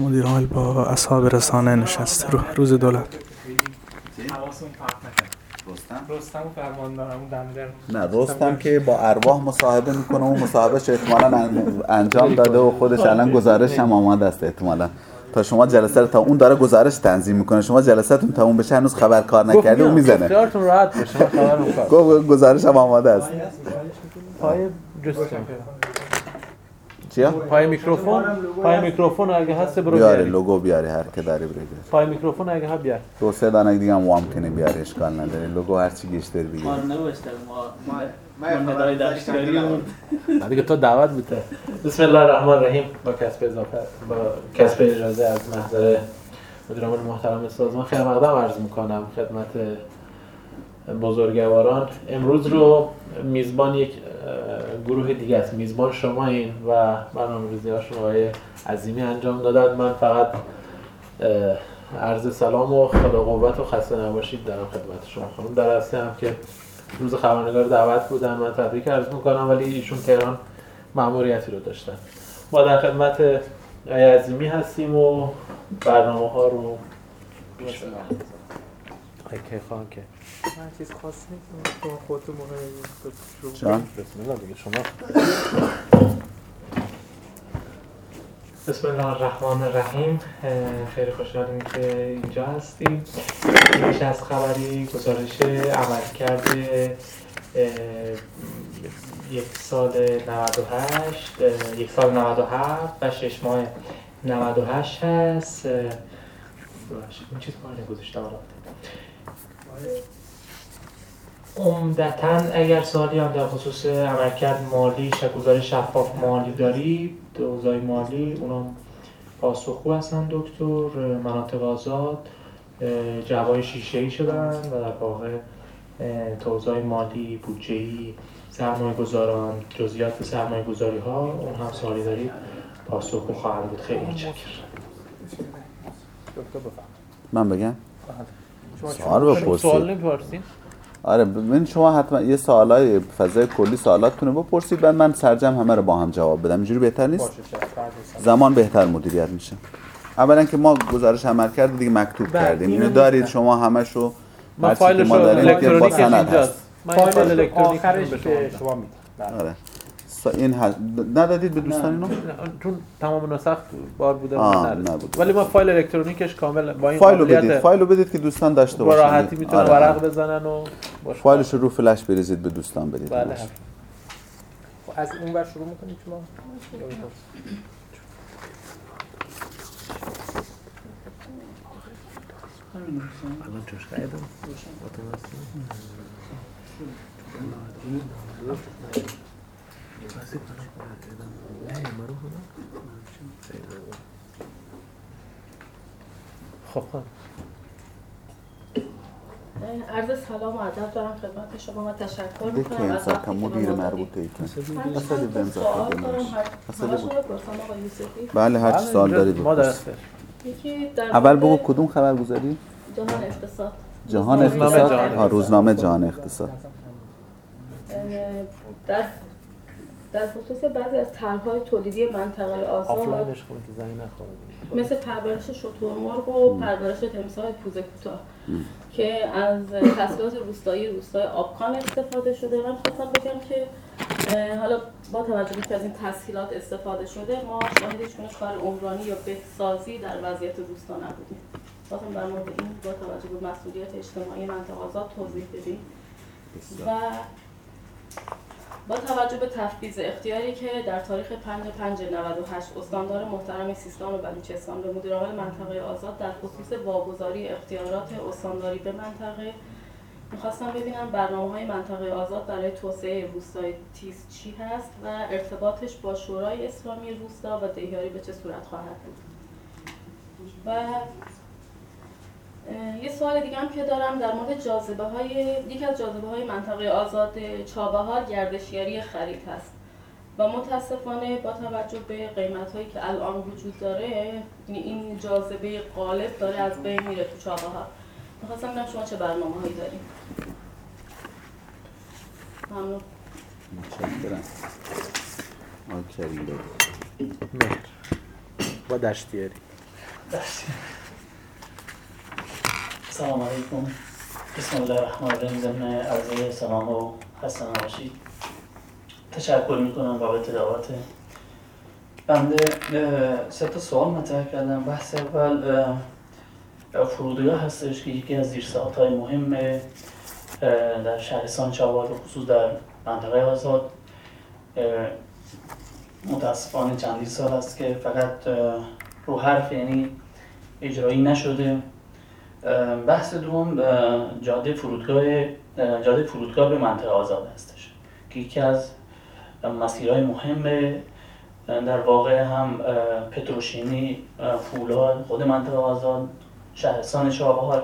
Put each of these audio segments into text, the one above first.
مدیر عامل با اصحاب رسانه نشسته رو روز دولت. رستم؟ نه رستم که با ارواح مصاحبه می‌کنه اون مصاحبهش احتمالا انجام داده و خودش الان گزارش هم آماده است احتمالا. تا شما جلسه رو تا اون داره گزارش تنظیم می‌کنه. شما جلسهتون تا اون بشه هنوز خبر کار نکرده اون می‌زنه. راحت باشه گزارش هم آماده است. پای جستم چیا؟ پای میکروفون؟ پای میکروفون اگه هست برو بیاره بیاری. لوگو بیاری هر که داری بگیر پای میکروفون اگه هست بیار. دو سه دانه دیگه هم ممکنه بیاری اشکال نداره. لوگو هر چی گشتر بگیر ما نوشته ما ما نه دیگه. تو دعوت بوده بسم الله الرحمن الرحیم. با کسب اضافه با کسب اجازه از محضر مدیر عامل محترم سازمان خیلی مقدم عرض می‌کنم خدمت بزرگواران. امروز رو میزبان یک گروه دیگه است میزبان شما این و برنامه ریزی هاشون آقای عظیمی انجام دادن. من فقط عرض سلام و خدا قوت و خسته نباشید دارم خدمت شما خانم در اصل هم که روز خبرنگار دعوت بودن. من تبریک عرض می‌کنم ولی ایشون تهران مأموریتی رو داشتن. ما در خدمت آقای عظیمی هستیم و برنامه ها رو پیش که من چیز خاصی جان بسم الله دیگه شما. بسم الله الرحمن الرحیم. خیلی خوشحالیم که اینجا هستیم. پیش از خبری گزارش عمل کرده یک سال 98 اه، یک سال 97 و شش ماه 98 هست. این چیز کار نگذاشتم الان. عمدتا اگر سوالی هم در خصوص عملکرد مالی شکلگزاری شفاف مالی داری اوضاع مالی اونم پاسخگو هستن دکتر مناطق آزاد جوای شیشه ای شدن و در واقع اوضاع مالی بودجه‌ای سرمایه گذاران جزئیات سرمایه گذاری ها اون هم سوالی داری پاسخگو خواهند بود. خیلی متشکرم. من بگم؟ سوال بپرسید. سوال آره ببین شما حتما یه سوالای فضای کلی سوالاتتون رو بپرسید بعد من سرجم همه رو با هم جواب بدم. اینجوری بهتر نیست؟ زمان بهتر مدیریت میشه. اولا که ما گزارش عمل کرده دیگه مکتوب بله، کردیم. اینو دارید. شما همشو من که فایلش ما رو داریم که با سند هست. من فایل الکترونیک آخرش به به شما میدم. بله. آره. این هست ندادید به دوستان اینو نه، چون تمام نسخ بار بوده ندادم. نبود. ولی ما فایل الکترونیکش کامل با این فایلو بدید فایلو بدید که دوستان داشته با باشن راحتی می‌تونن آره، ورق آره. بزنن و فایلش رو فلش بریزید به دوستان بدید بله باشه. خب، از اون ور شروع می‌کنیم شما الان جوش قیدم خب خب عرض سلام و ادب دارم خدمت شما. و تشکر می‌کنم از وقتی مدیر مربوطه ایتون. اصلا بنزا سوال دارم. اصلا بپرسم آقای یوسفی. بله هر چی سوال دارید ما بپرسید. درسته یکی در اول بگو کدوم خبرگزاری جهان اقتصاد. جهان اقتصاد. روزنامه جهان اقتصاد. در در خصوص بعضی از طرحهای تولیدی منطقه آزاد آفلاینش کنه که زنگ نخوره مثل پرورش شترمرغ و پرورش تمساح پوزه کوتاه. که از تحصیلات روستایی روستای آبکان استفاده شده. من خواستم بگم که حالا با توجه به که از این تسهیلات استفاده شده ما شاهد هیچ گونه کار عمرانی یا بهسازی در وضعیت روستا نبودیم. خواستم در مورد این با توجه به مسئولیت اجتماعی منطقه آزاد توضیح بدیم. و با توجه به تفویض اختیاری که در تاریخ 5 5 98 استاندار محترم سیستان و بلوچستان به مدیر عامل منطقه آزاد در خصوص واگذاری اختیارات استانداری به منطقه می‌خواستم ببینم برنامه های منطقه آزاد برای توسعه روستای تیز چی هست و ارتباطش با شورای اسلامی روستا و دهیاری به چه صورت خواهد بود؟ و یه سوال دیگه هم که دارم در مورد جاذبه های یکی از جاذبه های منطقه آزاد چابهار گردشگری خرید هست. و متاسفانه با توجه به قیمت هایی که الان وجود داره این جاذبه غالب داره از بین میره تو چابهار. می‌خواستم ببینم شما چه برنامه هایی داریم ممنون. متشکرم. آقای کریم. مهر. با دشتیاری. سلام علیکم. بسم الله الرحمن الرحیم. ضمن عرضه سلام و خسته نباشید تشکر می‌کنم بابت دعوت. بنده سه تا سوال مطرح کردم. بحث اول فرودگاه هستش که یکی از زیرساخت های مهم در شهرستان چابال و خصوص در منطقه آزاد. متاسفانه چندین سال است که فقط رو حرف یعنی اجرایی نشده. بحث دوم جاده فرودگاه جاده فرودگاه به منطقه آزاد هستش که یکی از مسیرهای مهم در واقع هم پتروشیمی فولاد خود منطقه آزاد شهرستان چابهار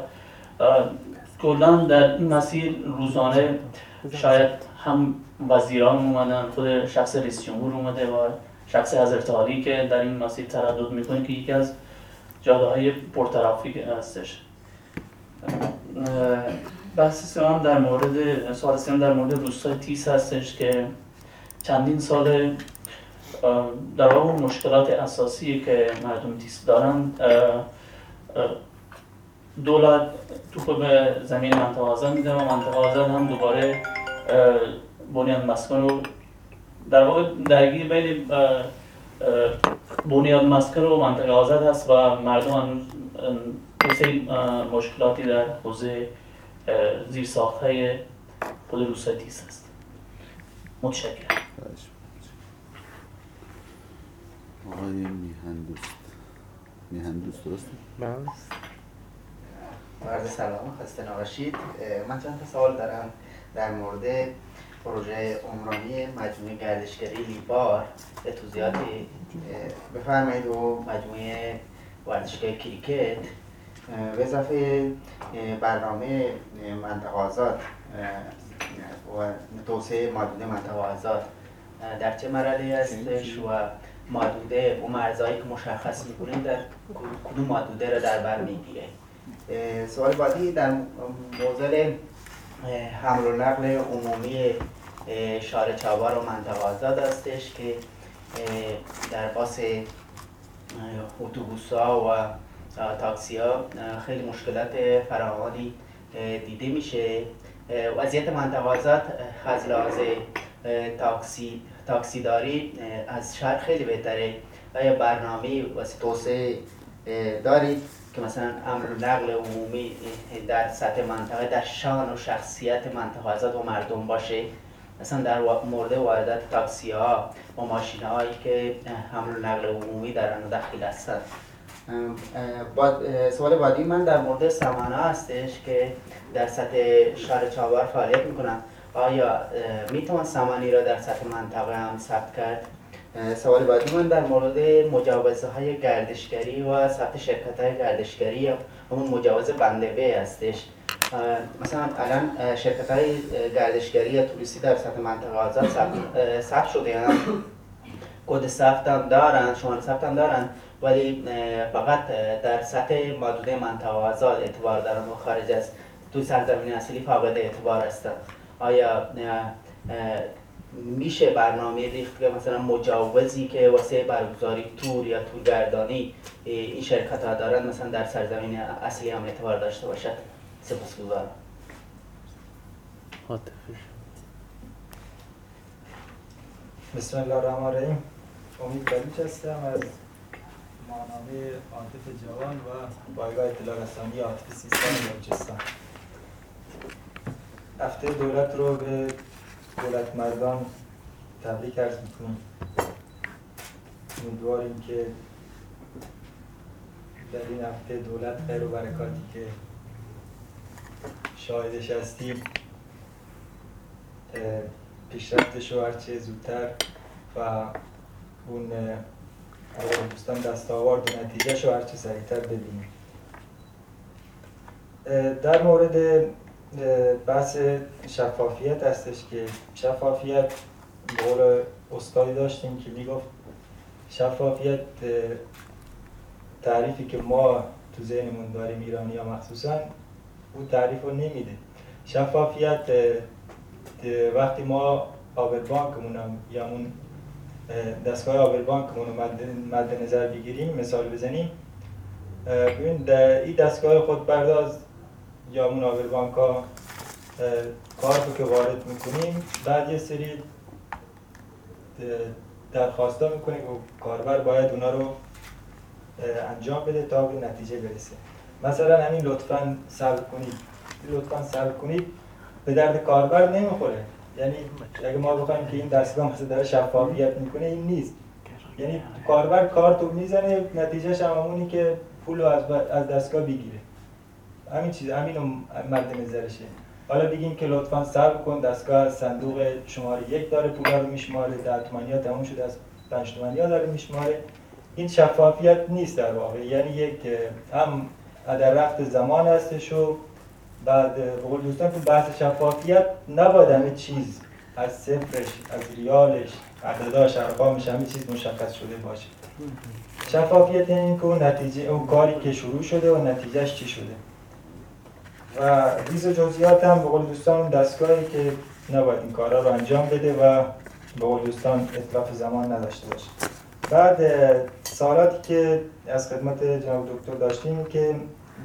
کلا در این مسیر روزانه شاید هم وزیران اومدن خود شخص رئیس جمهور اومده و شخص حضرت عالی که در این مسیر تردد می‌کنه که یکی از جاده های پرترافیک هستش. بحث سوم در مورد سوال سوم در مورد روستای تیس هستش که چندین سال در واقع مشکلات اساسی که مردم تیس دارن دولت تو به زمین منطقه آزاد میده و منطقه آزاد هم دوباره بنیاد مسکن رو در واقع درگیر بین بنیاد مسکن و منطقه آزاد هست و مردم هنوز مشکلاتی در حوزه زیر ساخت های خود روستای تیس هست. متشکرم. آقای میهن دوست میهن دوست درسته؟ بله. عرض سلام خسته نباشید. من چند تا سوال دارم در مورد پروژه عمرانی مجموعه گردشگری لیبار. به توضیحاتی بفرمایید و مجموعه ورزشگاه کریکت. به اضافه برنامه منطقه آزاد و توسعه مادوده منطقه آزاد. در چه مرحله هستش و مادوده و مرزهایی که مشخص می‌کنیم در کدوم مادوده را در بر می‌گیره؟ سوال بعدی در موضوع حمل و نقل عمومی شارع چابار و منطقه آزاد هستش که در باس اتوبوس ها و تاکسی ها خیلی مشکلات فراوانی دیده میشه. وضعیت آزاد از لحاظ تاکسی تاکسی داری از شهر خیلی بهتره. آیا برنامه واسه توسعه دارید که مثلا امر نقل عمومی در سطح منطقه در شان و شخصیت منطقه و مردم باشه؟ مثلا در مورد واردات تاکسی ها و ماشین هایی که حمل نقل عمومی در آن داخل هستند سوال بعدی من در مورد سمانه هستش که در سطح شهر چابار فعالیت می‌کنن آیا می‌توان سمانی را در سطح منطقه هم ثبت کرد؟ سوال بعدی من در مورد مجوزه های گردشگری و ثبت شرکت های گردشگری همون مجوز بنده هستش. مثلا الان شرکت های گردشگری یا توریستی در سطح منطقه آزاد ثبت شده هم کد ثبت هم دارن شماره ثبت هم دارن ولی فقط در سطح مادوده منطقه آزاد اعتبار دارن و خارج از تو سرزمین اصلی فاقد اعتبار هستن آیا میشه برنامه ریخت که مثلا مجوزی که واسه برگزاری تور یا تورگردانی این شرکت ها دارن مثلا در سرزمین اصلی هم اعتبار داشته باشد؟ سپاسگزارم بسم الله الرحمن الرحیم. امید بلوچ هستم. از ماهنامه عاطف جوان و بایگاه اطلاع رسانی عاطف سیستان بلوچستان. هفته دولت رو به دولت مردان تبریک ارز می‌کنیم امیدواریم که در این هفته دولت خیر و برکاتی که شاهدش هستیم پیشرفتش رو هرچه زودتر و اون دوستان دستاورد و نتیجهش رو هرچه سریعتر ببینیم. در مورد بحث شفافیت هستش که شفافیت قول استادی داشتیم که می‌گفت شفافیت تعریفی که ما تو ذهنمون داریم ایرانی ها مخصوصا اون تعریف رو نمیده. شفافیت وقتی ما آبر بانکمون یا اون دستگاه آبر بانکمون رو مد نظر بگیریم مثال بزنیم. ببین این دستگاه خود برداز یا مناور بانک ها کار که وارد می‌کنیم بعد یه سری درخواستا می‌کنه که کاربر باید اونا رو انجام بده تا به نتیجه برسه. مثلا همین لطفا ثبت کنید. لطفا ثبت کنید. به درد کاربر نمی‌خوره. یعنی اگه ما بخوایم که این دستگاه مثلا داره شفافیت می‌کنه این نیست. یعنی کاربر کارتو می‌زنه نتیجهش همونی که پول رو از, از دستگاه بگیره. همین چیز همین مد نظرشه. حالا بگیم که لطفا صبر کن دستگاه صندوق شماره یک داره پولا رو میشماره در تومانی ها تموم شده از پنج تومانی ها داره میشماره. این شفافیت نیست در واقع. یعنی یک هم در رفت زمان هستش و بعد بقول دوستان تو بحث شفافیت نباید همه چیز از صفرش از ریالش عدداش ارقامش همه چیز مشخص شده باشه. شفافیت این که نتیجه اون کاری که شروع شده و نتیجهش چی شده. و ریز جزئیات هم به قول دوستان دستگاهی که نباید این کارا رو انجام بده و به قول دوستان اطلاف زمان نداشته باشه. بعد سوالاتی که از خدمت جناب دکتر داشتیم که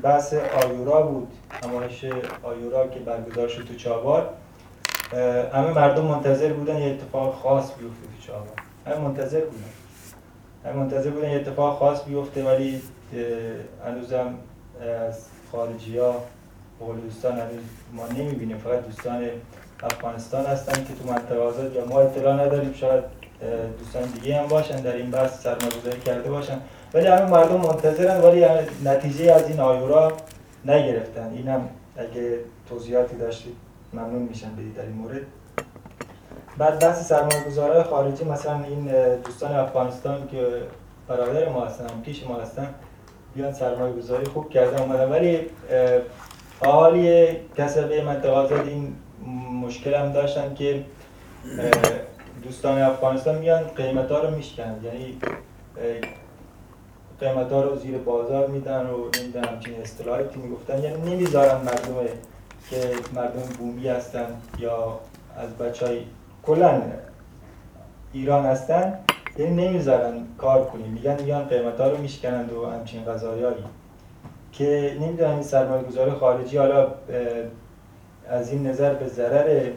بحث آیورا بود نمایش آیورا که برگزار شد تو چابار همه مردم منتظر بودن یه اتفاق خاص بیفته تو چابار همه منتظر بودن. همه منتظر بودن یه اتفاق خاص بیفته ولی هنوزم از خارجی ها دوستان هنوز ما نمی‌بینیم. فقط دوستان افغانستان هستن که تو منطقه آزاد یا ما اطلاع نداریم. شاید دوستان دیگه هم باشن در این بحث سرمایه‌گذاری کرده باشن. ولی همه مردم منتظرن ولی نتیجه از این آیورا نگرفتن. این هم اگه توضیحاتی داشتید ممنون میشن بدید در این مورد. بعد بحث سرمایه خارجی مثلا این دوستان افغانستان که برادر ما هستن پیش ما هستن بیان سرمایه گذاری خوب کردن اومدن. ولی حالی کسبه منطقه این مشکل هم داشتن که دوستان افغانستان میان قیمت ها رو میشکنن یعنی قیمت ها رو زیر بازار میدن و نمیدن همچین اصطلاحاتی می‌گفتن. یعنی نمی‌ذارن مردم که مردم بومی هستن یا از بچه های کلن ایران هستن. یعنی نمی‌ذارن کار کنیم. میگن میگن قیمت ها رو میشکنند و همچین غذایایی که نمی‌دونم این سرمایه گذار خارجی حالا از این نظر به ضرر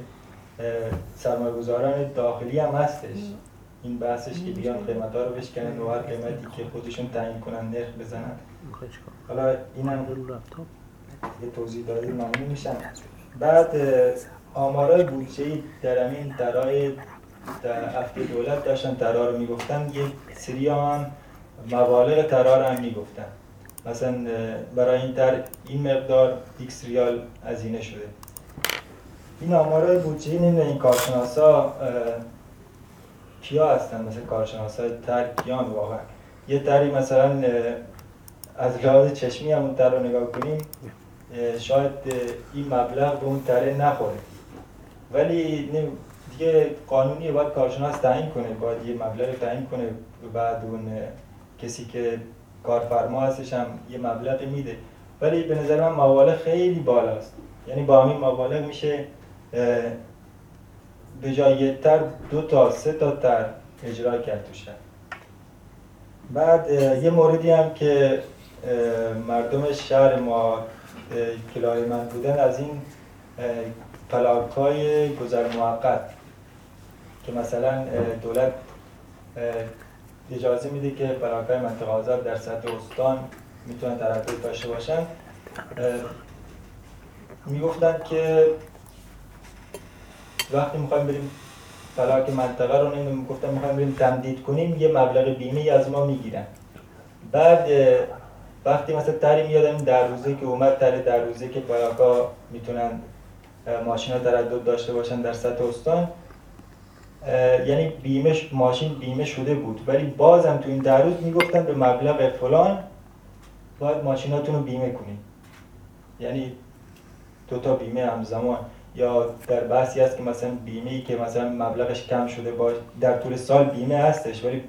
سرمایه گذاران داخلی هم هستش. این بحثش که بیان قیمت ها رو بشکنن و هر قیمتی که خودشون تعیین کنن نرخ بزنن. حالا این هم یه توضیح دادی ممنون میشن بعد آمارای بودجه در همین درای در هفته دولت داشتن ترا رو می‌گفتن. یه سری هم مبالغ ترا رو هم می‌گفتن. مثلا برای این در این مقدار ایکس ریال هزینه شده. این آمارای بودجه نمی‌دونه این کارشناسا کیا هستن؟ مثل کارشناسای تر کیان واقعا؟ یه تری مثلا از لحاظ چشمی همون تر رو نگاه کنیم شاید این مبلغ به اون تره نخوره. ولی دیگه قانونی باید کارشناس تعیین کنه باید یه مبلغ تعیین کنه بعد اون کسی که کارفرما هستش هم یه مبلغ میده. ولی به نظر من مبالغ خیلی بالاست. یعنی با همین مبالغ میشه به جای تر دو تا سه تا تر اجرا کرد تو بعد یه موردی هم که مردم شهر ما کلاه من بودن از این پلاک های گذر موقت که مثلا دولت اجازه میده که پلاک های منطقه آزاد در سطح استان می‌تونن تردد داشته باشن. می‌گفتن که وقتی می‌خوایم بریم فلاک منطقه رو نمی‌دونم می‌گفتن می‌خوایم بریم تمدید کنیم یه مبلغ بیمه از ما می‌گیرن. بعد وقتی مثلا تری میادم در روزه که اومد تر در روزه که پلاکا می‌تونن ماشین ها تردد داشته باشن در سطح استان یعنی بیمه ماشین بیمه شده بود. ولی بازم تو این در روز می‌گفتن به مبلغ فلان باید ماشیناتون رو بیمه کنید یعنی دو تا بیمه همزمان. یا در بحثی هست که مثلا بیمه که مثلا مبلغش کم شده باش در طول سال بیمه هستش ولی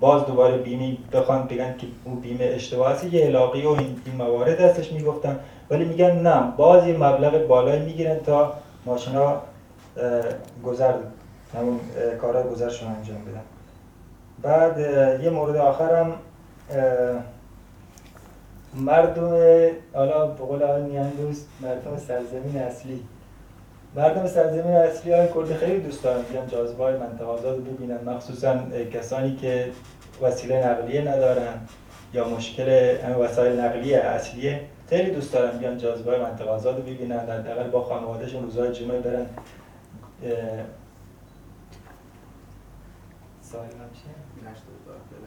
باز دوباره بیمه بخوان بگن که اون بیمه اشتباه هست یه علاقی و این, موارد هستش می‌گفتن. ولی میگن نه باز یه مبلغ بالایی می‌گیرن تا ماشینا گذر همون کارهای گذرشون انجام بدن. بعد یه مورد آخرم مردم حالا به قول آقای نیاندوس مردم سرزمین اصلی. مردم سرزمین اصلی های کرد خیلی دوست دارن بیان جاذبه های منطقه آزاد ببینن. مخصوصا کسانی که وسیله نقلیه ندارن یا مشکل همه وسایل نقلیه اصلیه خیلی دوست دارن بیان جاذبه های منطقه آزاد رو ببینن. حداقل با خانوادهشون روزهای جمعه برن.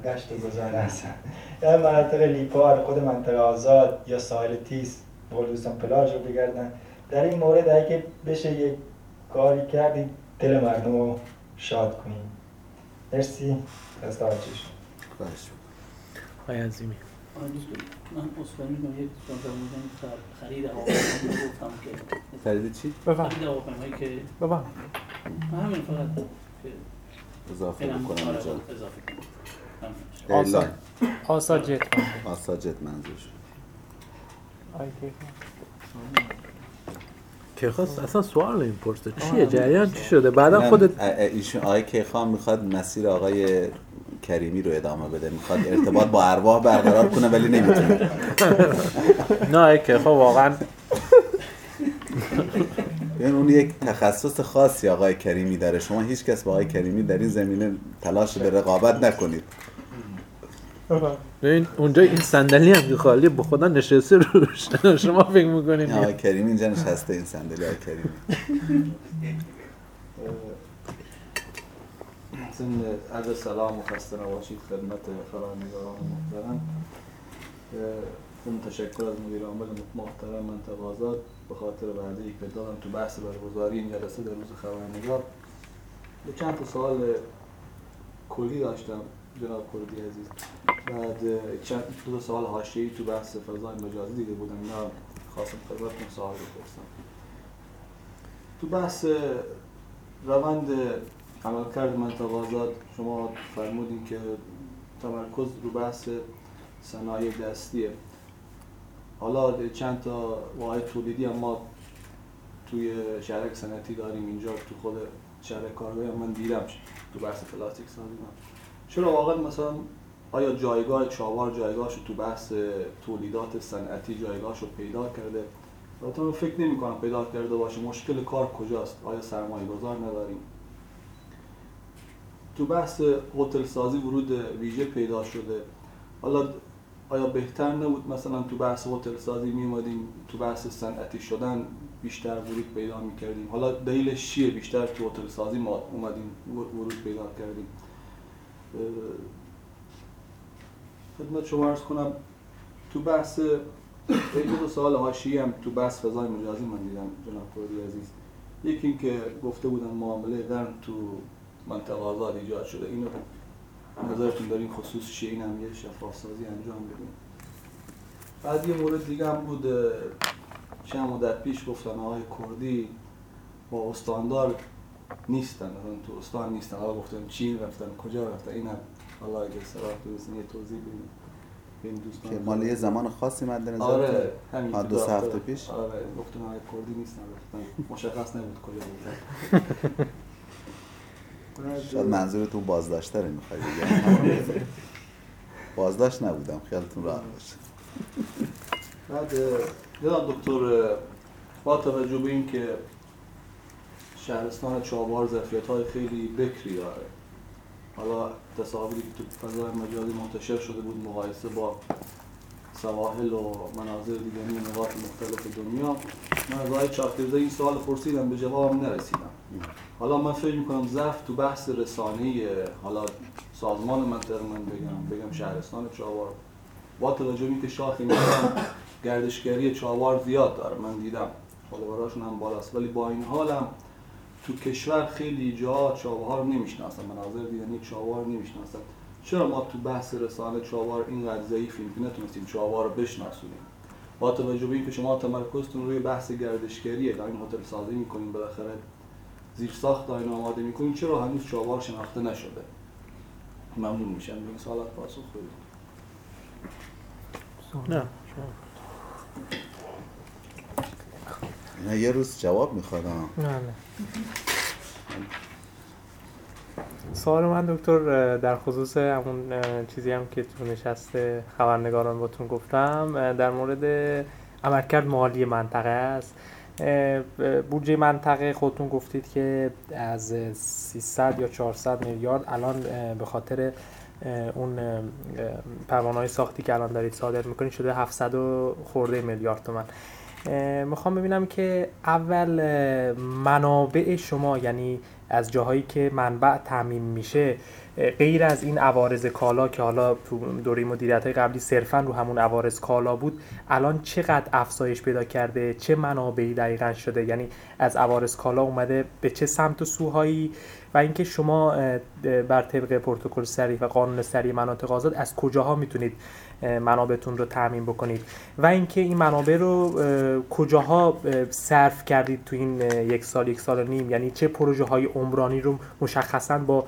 گشت گذار هستن یا مناطق لیپار خود منطقه آزاد یا ساحل تیس بقول دوستان پلاژ رو بگردن. در این مورد اگه بشه یک کاری کردی دل مردم رو شاد کنیم مرسی. از توجهشون آقای عظیمی. من اصفهانی می‌کنم یک سوال فرمودن خرید هواپیما گفتم که خرید چی؟ بفهم خرید هواپیمایی که بفهم همین فقط که اضافه بکنم آره، اینجا. اضافه کنم. اعلان. آسا جت آساجت منظورش که خواست اصلا سوال نمی‌پرسه. چیه جریان چی شده؟ بعدا خودت ایشون آقای کیخان می‌خواد مسیر آقای کریمی رو ادامه بده. می‌خواد ارتباط با ارواح برقرار کنه ولی نمی‌تونه. نه که خب واقعا این اون یک تخصص خاصی آقای کریمی داره. شما هیچ کس با آقای کریمی در این زمینه تلاش به رقابت نکنید. ببین اونجا این صندلی هم که خالی به خدا نشسته روش. شما فکر می‌کنید آقای کریمی اینجا نشسته این صندلی آقای کریمی. ضمن عرض سلام و خسته نباشید خدمت خبرنگاران محترم. ضمن تشکر از مدیر عامل محترم منطقه آزاد. به خاطر وعده ای که دادم تو بحث برگزاری این جلسه در روز خبرنگار یه چند تا سوال کلی داشتم جناب کردی عزیز. بعد چند دو تا سوال حاشیه‌ای تو بحث فضای مجازی دیده بودم. اینا خواستم خدمتتون سوال بپرسم. تو بحث روند عملکرد آزاد شما فرمودین که تمرکز رو بحث صنایع دستیه. حالا چند تا واحد تولیدی هم ما توی شهرک صنعتی داریم اینجا تو خود شهر کارگاه من دیدم تو بحث پلاستیک سازی چرا واقعا مثلا آیا جایگاه چاوار جایگاهش تو بحث تولیدات صنعتی جایگاهش رو پیدا کرده؟ البته فکر نمی کنم پیدا کرده باشه. مشکل کار کجاست؟ آیا سرمایه گذار نداریم؟ تو بحث هتل سازی ورود ویژه پیدا شده. حالا آیا بهتر نبود مثلا تو بحث هتل سازی می اومدیم تو بحث صنعتی شدن بیشتر ورود پیدا می کردیم حالا دلیلش چیه بیشتر تو هتل سازی ما اومدیم ورود پیدا کردیم؟ خدمت شما عرض کنم تو بحث یک دو سوال حاشیه هم تو بحث فضای مجازی من دیدم جناب کوری عزیز. یکی اینکه گفته بودن معامله قرن تو منطقه آزاد ایجاد شده. اینو نظرتون این خصوص چیه؟ این هم یه شفاف سازی انجام بدیم بعد یه مورد دیگه هم بود چند مدت پیش گفتن آقای کردی با استاندار نیستن. تو استان نیستن. حالا گفتن چین رفتن کجا؟ رفتن. این هم حالا اگه سراغ درست یه توضیح بدیم. این که مال یه زمان خاصی مد نظر آره همین دو سه هفته. پیش. آره گفتن آقای کردی رفتن مشخص نبود کجا بودن شاید منظورتون بازداشته رو میخوایی بگم بازداشت نبودم خیالتون راحت باشه. بعد جناب دکتر با توجه به اینکه شهرستان چابهار ظرفیت های خیلی بکری داره. حالا تصاویری که تو فضای مجازی منتشر شده بود مقایسه با سواحل و مناظر دیگری نقاط مختلف دنیا من از آقای چاکترزه این سوال پرسیدم به جواب نرسیدم. حالا من فکر می‌کنم ضعف تو بحث رسانه حالا سازمان منطقه من بگم بگم شهرستان چاوار. با توجه اینکه شاخی مثلا گردشگری چاوار زیاد داره. من دیدم فالووراشون هم بالاست. ولی با این حالم تو کشور خیلی جا چاوار رو نمی‌شناسن مناظر دیدنی چاوار نمی‌شناسن. چرا ما تو بحث رسانه چاوار اینقدر ضعیفیم که نتونستیم چاوار رو بشناسونیم؟ با توجه به اینکه شما تمرکزتون روی بحث گردشگریه دارین هتل سازی می‌کنین بالاخره زیر ساخت دارین آماده می‌کنین چرا هنوز چاوار شناخته نشده؟ ممنون میشم. به این سوالات پاسخ بدید. نه. اینا یه روز جواب می‌خواد نه نه. سوال من دکتر در خصوص همون چیزی هم که تو نشست خبرنگاران باتون گفتم در مورد عملکرد مالی منطقه است. بودجه منطقه خودتون گفتید که از 300 یا 400 میلیارد الان به خاطر اون پروانه های ساختی که الان دارید صادر می‌کنید شده 700 خورده میلیارد تومن می‌خوام ببینم که اول منابع شما یعنی از جاهایی که منبع تعمین میشه غیر از این عوارض کالا که حالا تو دوره مدیریت های قبلی صرفا رو همون عوارض کالا بود الان چقدر افزایش پیدا کرده؟ چه منابعی دقیقا شده؟ یعنی از عوارض کالا اومده به چه سمت و سوهایی؟ و اینکه شما بر طبق پروتکل سریع و قانون سریع مناطق آزاد از کجاها می‌تونید منابعتون رو تعمین بکنید؟ و اینکه این منابع رو کجاها صرف کردید تو این یک سال یک سال نیم؟ یعنی چه پروژه های عمرانی رو مشخصا با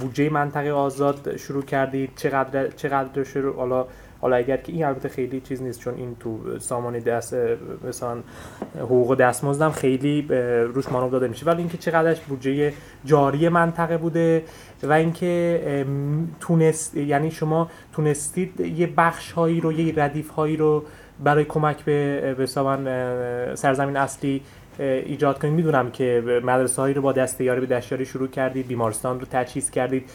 بودجه منطقه آزاد شروع کردید چقدر چقدر شروع؟ حالا حالا اگر که این البته خیلی چیز نیست چون این تو سامان دست مثلا حقوق دستمزدم خیلی روش مانور داده میشه. ولی اینکه چقدرش بودجه جاری منطقه بوده و اینکه تونست یعنی شما تونستید یه بخش هایی رو یه ردیف هایی رو برای کمک به به سرزمین اصلی ایجاد کنید. می‌دونم که مدرسه هایی رو با دست یاری به دستیاری شروع کردید بیمارستان رو تجهیز کردید.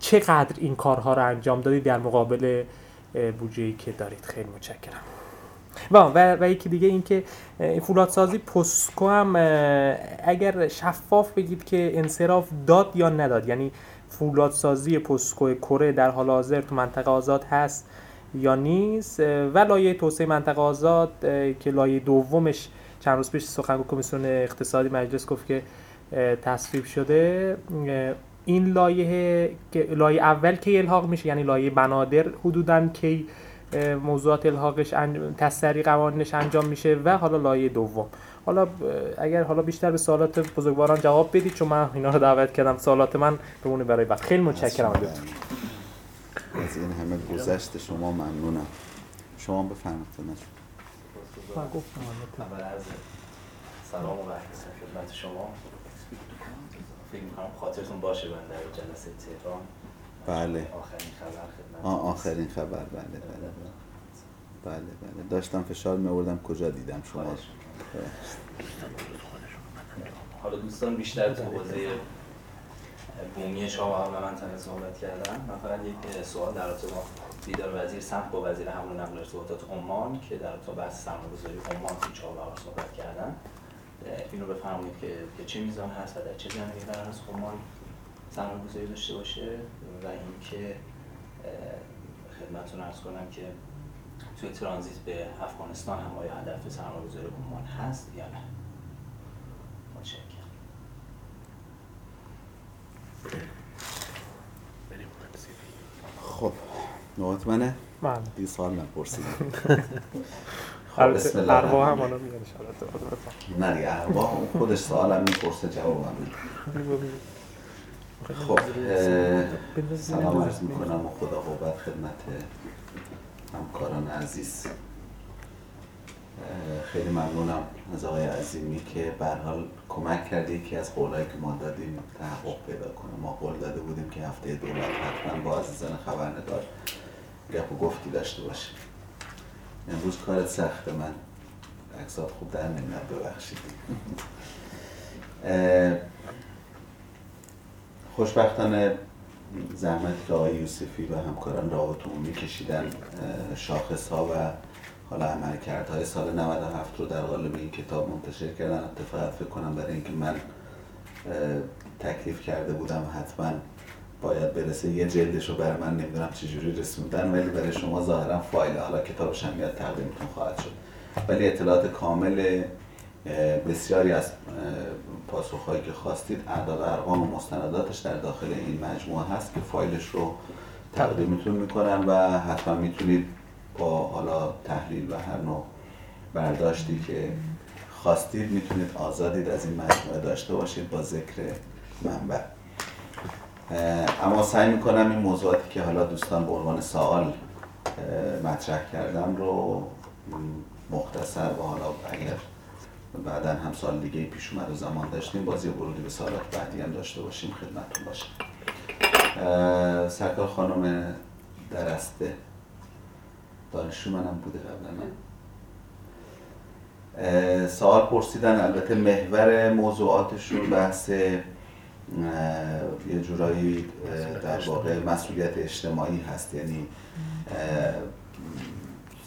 چقدر این کارها رو انجام دادید در مقابل بودجه که دارید؟ خیلی متشکرم. و, و, و یکی دیگه این که فولادسازی پسکو هم اگر شفاف بگید که انصراف داد یا نداد یعنی فولادسازی پسکو کره در حال حاضر تو منطقه آزاد هست یا نیست؟ و لایه توسعه منطقه آزاد که لایه دومش چند روز پیش سخنگو کمیسیون اقتصادی مجلس گفت که تصویب شده. این لایه لایه اول که الحاق میشه؟ یعنی لایه بنادر حدودا که موضوعات الحاقش تستری قوانینش انجام میشه و حالا لایه دوم. حالا اگر حالا بیشتر به سوالات بزرگواران جواب بدید چون من اینا رو دعوت کردم سوالات من بمونه برای وقت خیلی متشکرم. از این همه گذشت شما ممنونم. شما بفرمایید. من گفتم سلام و خدمت شما. فکر می‌کنم خاطرتون باشه من در جلسه تهران. بله. آخرین خبر خدمت آه آخرین خبر. بله بله بله. بله. بله داشتم فشار می کجا دیدم شما؟ حالا دوستان بیشتر تو حوزه بومی شما و منطقه صحبت کردن. من فقط یک سوال در رابطه با دیدار وزیر سمت با وزیر حمل و نقل ارتباطات عمان که در تو بحث سرمایه‌گذاری عمان تو چهارراه صحبت کردن. اینو بفرمایید که که چه میزان هست و در چه زمینی قرار هست عمان سرمایه‌گذاری داشته باشه و اینکه خدمتتون ارز کنم که توی ترانزیت به افغانستان هم آیا هدف سرمایه‌گذاری عمان هست یا نه. متشکرم. خب. نوبت منه؟ بله. این سوال نپرسیدم خب ارواح هم آنها میگن نه دیگه ارواح خودش سوالم می‌پرسه جوابم خب سلام عرض می‌کنم و خدا قوت خدمت همکاران عزیز. خیلی ممنونم از آقای عظیمی که به حال کمک کردی که از قولایی که ما دادیم تحقق پیدا کنه. ما قول داده بودیم که هفته دولت حتما با عزیزان خبرنگار گپ و گفتی داشته باشیم امروز کارت سخته من. عکسات خوب در نمیاد ببخشید. خوشبختانه زحمتی که آقای یوسفی و همکاران رابط عمومی کشیدن شاخص ها و حالا های سال 97 رو در قالب این کتاب منتشر کردن. اتفاقا فکر کنم برای اینکه من تکلیف کرده بودم حتما باید برسه. یه جلدش رو بر من نمی‌دونم چجوری رسوندن ولی برای شما ظاهرا فایل حالا کتابش هم یاد تقدیمتون خواهد شد. ولی اطلاعات کامل بسیاری از پاسخهایی که خواستید اعداد ارقام و مستنداتش در داخل این مجموعه هست که فایلش رو تقدیمتون می‌کنن و حتما می‌تونید با حالا تحلیل و هر نوع برداشتی که خواستید می‌تونید آزادید از این مجموعه داشته باشید با ذکر منبع. اما سعی می‌کنم این موضوعاتی که حالا دوستان به عنوان سوال مطرح کردم رو مختصر و حالا اگر بعدا هم سال دیگه پیش اومد و زمان داشتیم بازی ورودی به سالات بعدی هم داشته باشیم. خدمتتون باشیم سرکار خانم درسته. دانشجو منم بوده قبلا. سوال پرسیدن البته محور موضوعاتشون بحث یه جورایی در واقع مسئولیت اجتماعی هست. یعنی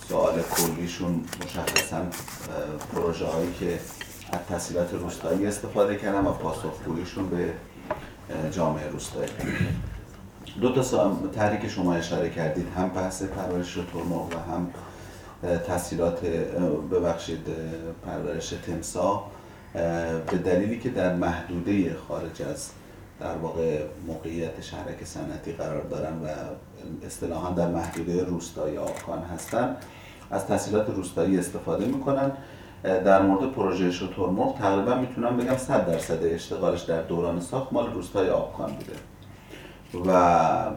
سوال کلیشون مشخصا پروژه هایی که از تحصیلات روستایی استفاده کردن و پاسخگوییشون به جامعه روستایی. دو تا تحریک شما اشاره کردید هم بحث پرورش ترمرغ و هم تحصیلات ببخشید پرورش تمسا به دلیلی که در محدوده خارج از در واقع موقعیت شهرک صنعتی قرار دارن و اصطلاحا در محدوده روستایی آکان هستن از تحصیلات روستایی استفاده می‌کنن. در مورد پروژه شترمرغ تقریبا می‌تونم بگم 100 درصد اشتغالش در دوران ساخت مال روستای آبکان بوده. و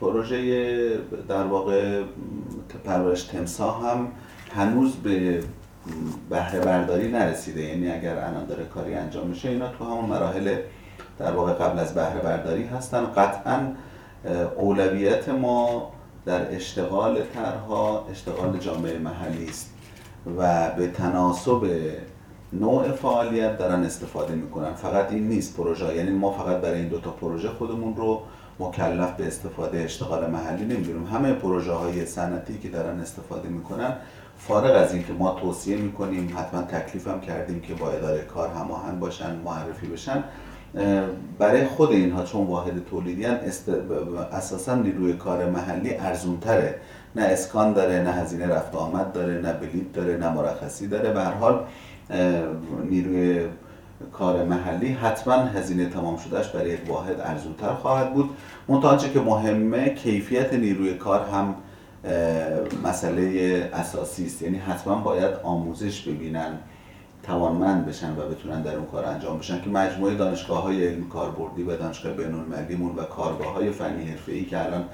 پروژه در واقع پرورش تمسا هم هنوز به بهره برداری نرسیده. یعنی اگر الان داره کاری انجام میشه اینا تو همون مراحل در واقع قبل از بهره برداری هستن. قطعا اولویت ما در اشتغال ترها اشتغال جامعه محلی است و به تناسب نوع فعالیت دارن استفاده می‌کنن. فقط این نیست پروژه. یعنی ما فقط برای این دوتا پروژه خودمون رو مکلف به استفاده اشتغال محلی نمی‌دونیم. همه پروژه های صنعتی که دارن استفاده می‌کنن فارغ از اینکه ما توصیه می‌کنیم حتما تکلیف هم کردیم که با اداره کار هماهنگ باشن معرفی بشن برای خود اینها چون واحد تولیدی است... اساسا نیروی کار محلی ارزونتره. نه اسکان داره نه هزینه رفت آمد داره نه بلیط داره نه مرخصی داره. به هر حال نیروی کار محلی حتما هزینه تمام شدهش برای یک واحد ارزونتر خواهد بود. منتها که مهمه کیفیت نیروی کار هم مسئله اساسی است. یعنی حتما باید آموزش ببینن توانمند بشن و بتونن در اون کار انجام بشن. که مجموعه دانشگاه های علمی کاربردی و دانشگاه بین‌المللیمون و کارگاه های فنی حرفه‌ای که الان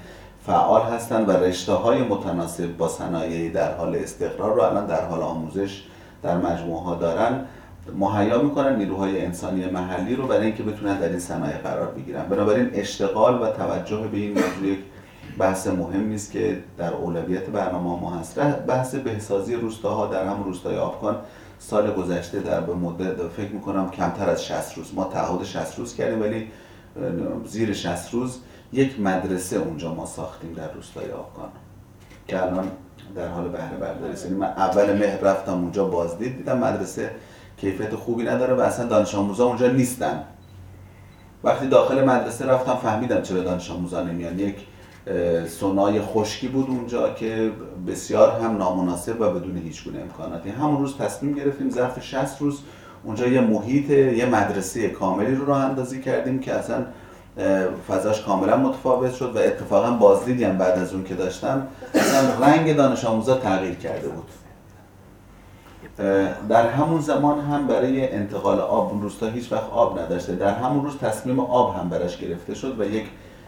فعال هستند و رشته های متناسب با صنایعی در حال استقرار رو الان در حال آموزش در مجموعه ها دارن مهیا می‌کنن نیروهای انسانی محلی رو برای اینکه بتونن در این صنایع قرار بگیرن. بنابراین اشتغال و توجه به این موضوع یک بحث مهم نیست که در اولویت برنامه ما هست. بحث بهسازی روستاها در هم روستای آبکان سال گذشته در به مدت فکر می‌کنم کمتر از 60 روز. ما تعهد 60 روز کردیم ولی زیر 60 روز یک مدرسه اونجا ما ساختیم در روستای آبکان که الان در حال بهره برداری است. یعنی من اول مهر رفتم اونجا بازدید دیدم مدرسه کیفیت خوبی نداره و اصلا دانش آموزا اونجا نیستن. وقتی داخل مدرسه رفتم فهمیدم چرا دانش آموزا نمیان. یک سونای خشکی بود اونجا که بسیار هم نامناسب و بدون هیچ گونه امکاناتی. همون روز تصمیم گرفتیم ظرف 60 روز اونجا یه محیط یه مدرسه کاملی رو راه اندازی کردیم که اصلا فضاش کاملا متفاوت شد و اتفاقا بازدیدی هم بعد از اون که داشتم اصلا رنگ دانش آموزا تغییر کرده بود. در همون زمان هم برای انتقال آب روستا هیچ وقت آب نداشته. در همون روز تصمیم آب هم براش گرفته شد و یک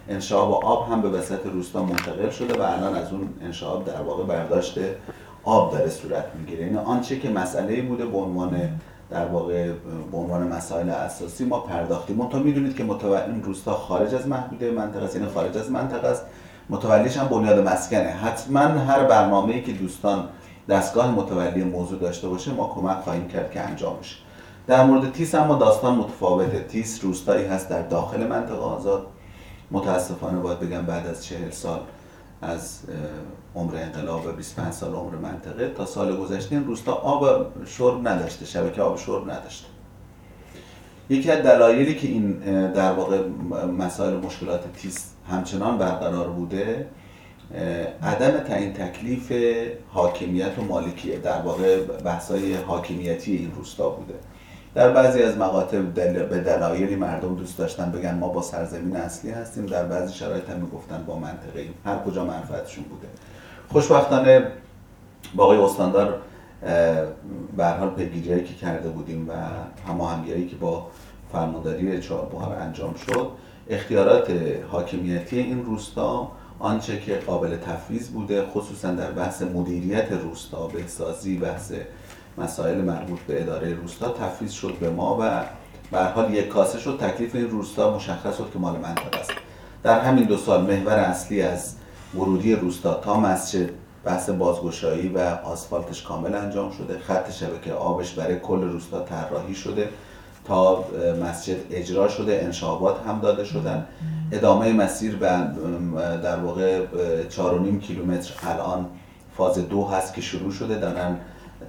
انشاب آب هم به وسط روستا منتقل شده و الان از اون انشاب در واقع برداشت آب داره صورت می‌گیره. این آنچه که مسئله بوده به عنوان در واقع به عنوان مسائل اساسی ما پرداختیم. منتها می‌دونید که این روستا خارج از محدوده منطقه است یعنی خارج از منطقه است. متولیش هم بنیاد مسکنه. حتما هر برنامه‌ای که دوستان دستگاه متولی موضوع داشته باشه ما کمک خواهیم کرد که انجام بشه. در مورد تیس اما داستان متفاوته. تیس روستایی هست در داخل منطقه آزاد. متاسفانه باید بگم بعد از چهل سال از عمر انقلاب و 25 سال عمر منطقه تا سال گذشته این روستا آب شرب نداشته شبکه آب شرب نداشته. یکی از دلایلی که این در واقع مسائل مشکلات تیس همچنان برقرار بوده عدم تعیین تکلیف حاکمیت و مالکیه در واقع بحثای حاکمیتی این روستا بوده. در بعضی از مقاطع دل... به دلایلی مردم دوست داشتن بگن ما با سرزمین اصلی هستیم. در بعضی شرایط هم می‌گفتن با منطقه ایم. هر کجا منفعتشون بوده. خوشبختانه با آقای استاندار به حال پیگیری که کرده بودیم و هماهنگی که با فرمانداری چهاربهار انجام شد اختیارات حاکمیتی این روستا آنچه که قابل تفویض بوده خصوصا در بحث مدیریت روستا بهسازی بحث مسائل مربوط به اداره روستا تفویض شد به ما و به حال یک کاسه شد تکلیف این روستا مشخص شد که مال منطقه است. در همین دو سال محور اصلی از ورودی روستا تا مسجد بحث بازگشایی و آسفالتش کامل انجام شده خط شبکه آبش برای کل روستا طراحی شده تا مسجد اجرا شده انشابات هم داده شدن. ادامه مسیر به در واقع 4.5 کیلومتر الان فاز دو هست که شروع شده. دارن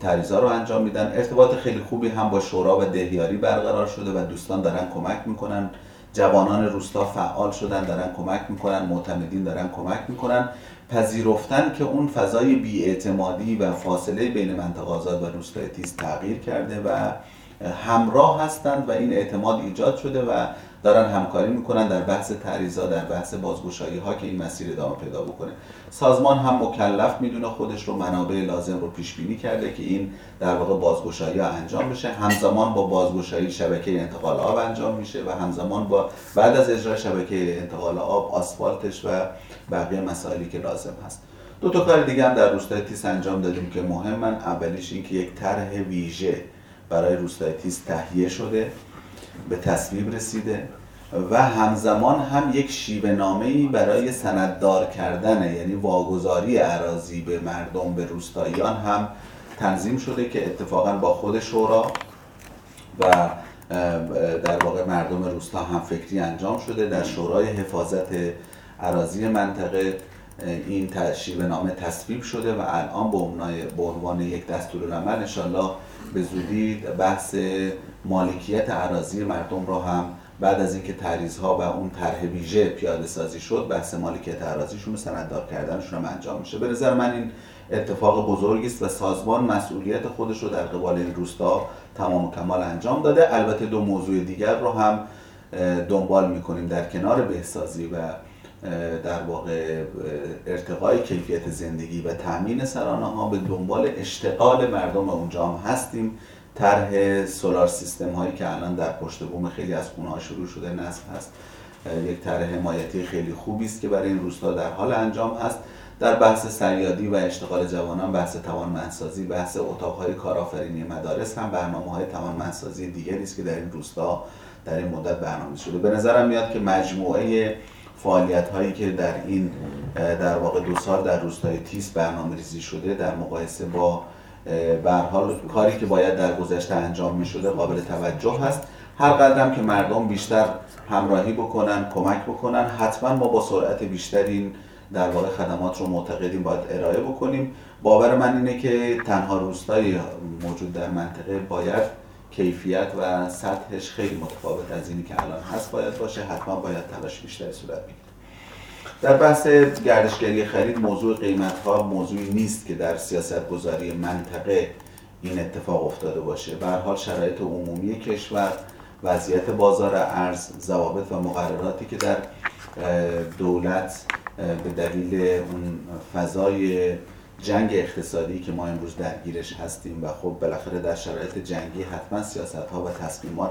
تریزا رو انجام میدن. ارتباط خیلی خوبی هم با شورا و دهیاری برقرار شده و دوستان دارن کمک می‌کنن. جوانان روستا فعال شدن دارن کمک می‌کنن. معتمدین دارن کمک می‌کنن. پذیرفتن که اون فضای بیاعتمادی و فاصله بین منطقه آزاد و روستای تیز تغییر کرده و همراه هستند و این اعتماد ایجاد شده و دارن همکاری می‌کنن در بحث تعریضا در بحث بازگشایی ها که این مسیر ادامه پیدا بکنه. سازمان هم مکلف می‌دونه خودش رو منابع لازم رو پیش بینی کرده که این در واقع بازگشایی ها انجام بشه. همزمان با بازگشایی شبکه انتقال آب انجام میشه و همزمان با بعد از اجرای شبکه انتقال آب آسفالتش و بقیه مسائلی که لازم هست. دو تا کار دیگه هم در روستای تیس انجام دادیم که مهمن. اولیش این که یک طرح ویژه برای روستای تیز تهیه شده. به تصویب رسیده و همزمان هم یک شیوه نامه برای سنددار کردن یعنی واگذاری عراضی به مردم به روستاییان هم تنظیم شده که اتفاقا با خود شورا و در واقع مردم روستا هم فکری انجام شده. در شورای حفاظت عراضی منطقه این شیوه نامه تصویب شده و الان به عنوان یک دستور عمل انشالله به زودی بحث مالکیت عراضی مردم را هم بعد از اینکه ها و اون طرح ویژه پیاده سازی شد بحث مالکیت عراضیشون و سنددار کردنشون هم انجام میشه. به نظر من این اتفاق بزرگی است و سازمان مسئولیت خودش رو در قبال این روستا تمام و کمال انجام داده. البته دو موضوع دیگر رو هم دنبال می‌کنیم در کنار بهسازی و در واقع ارتقای کیفیت زندگی و تامین سرانه ها به دنبال اشتغال مردم اونجا هم هستیم. طرح سولار سیستم هایی که الان در پشت بوم خیلی از خونه ها شروع شده نصب هست. یک طرح حمایتی خیلی خوبی است که برای این روستا در حال انجام هست. در بحث سیادی و اشتغال جوانان بحث توانمندسازی بحث اتاقهای کارآفرینی مدارس هم برنامه های توانمندسازی دیگری است که در این روستا در این مدت برنامه شده. به نظرم میاد که مجموعه فعالیت هایی که در این در واقع دو سال در روستای تیس برنامه ریزی شده در مقایسه با حال کاری که باید در گذشته انجام می شده قابل توجه هست. هر قدرم که مردم بیشتر همراهی بکنن کمک بکنن حتما ما با سرعت بیشتر این در واقع خدمات رو معتقدیم باید ارائه بکنیم. باور من اینه که تنها روستای موجود در منطقه باید کیفیت و سطحش خیلی متفاوت از اینی که الان هست باید باشه. حتما باید تلاش بیشتری صورت بگیره. در بحث گردشگری خرید موضوع قیمت ها موضوعی نیست که در سیاست گذاری منطقه این اتفاق افتاده باشه. به حال شرایط عمومی کشور وضعیت بازار ارز ضوابط و مقرراتی که در دولت به دلیل اون فضای جنگ اقتصادی که ما امروز درگیرش هستیم و خب بالاخره در شرایط جنگی حتما سیاست ها و تصمیمات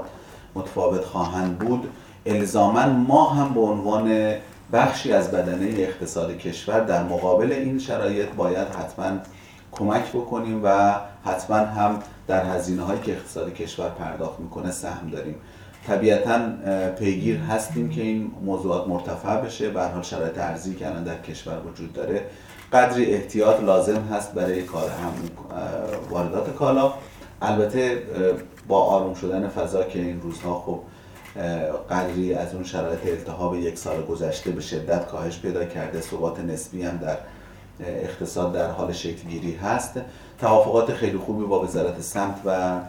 متفاوت خواهند بود. الزاما ما هم به عنوان بخشی از بدنه اقتصاد کشور در مقابل این شرایط باید حتما کمک بکنیم و حتما هم در هزینه هایی که اقتصاد کشور پرداخت می‌کنه سهم داریم. طبیعتا پیگیر هستیم که این موضوعات مرتفع بشه. به حال شرایط ارزی که در کشور وجود داره قدری احتیاط لازم هست برای کار هم واردات کالا. البته با آروم شدن فضا که این روزها خب قدری از اون شرایط التهاب یک سال گذشته به شدت کاهش پیدا کرده. ثبات نسبی هم در اقتصاد در حال شکلگیری هست. توافقات خیلی خوبی با وزارت سمت و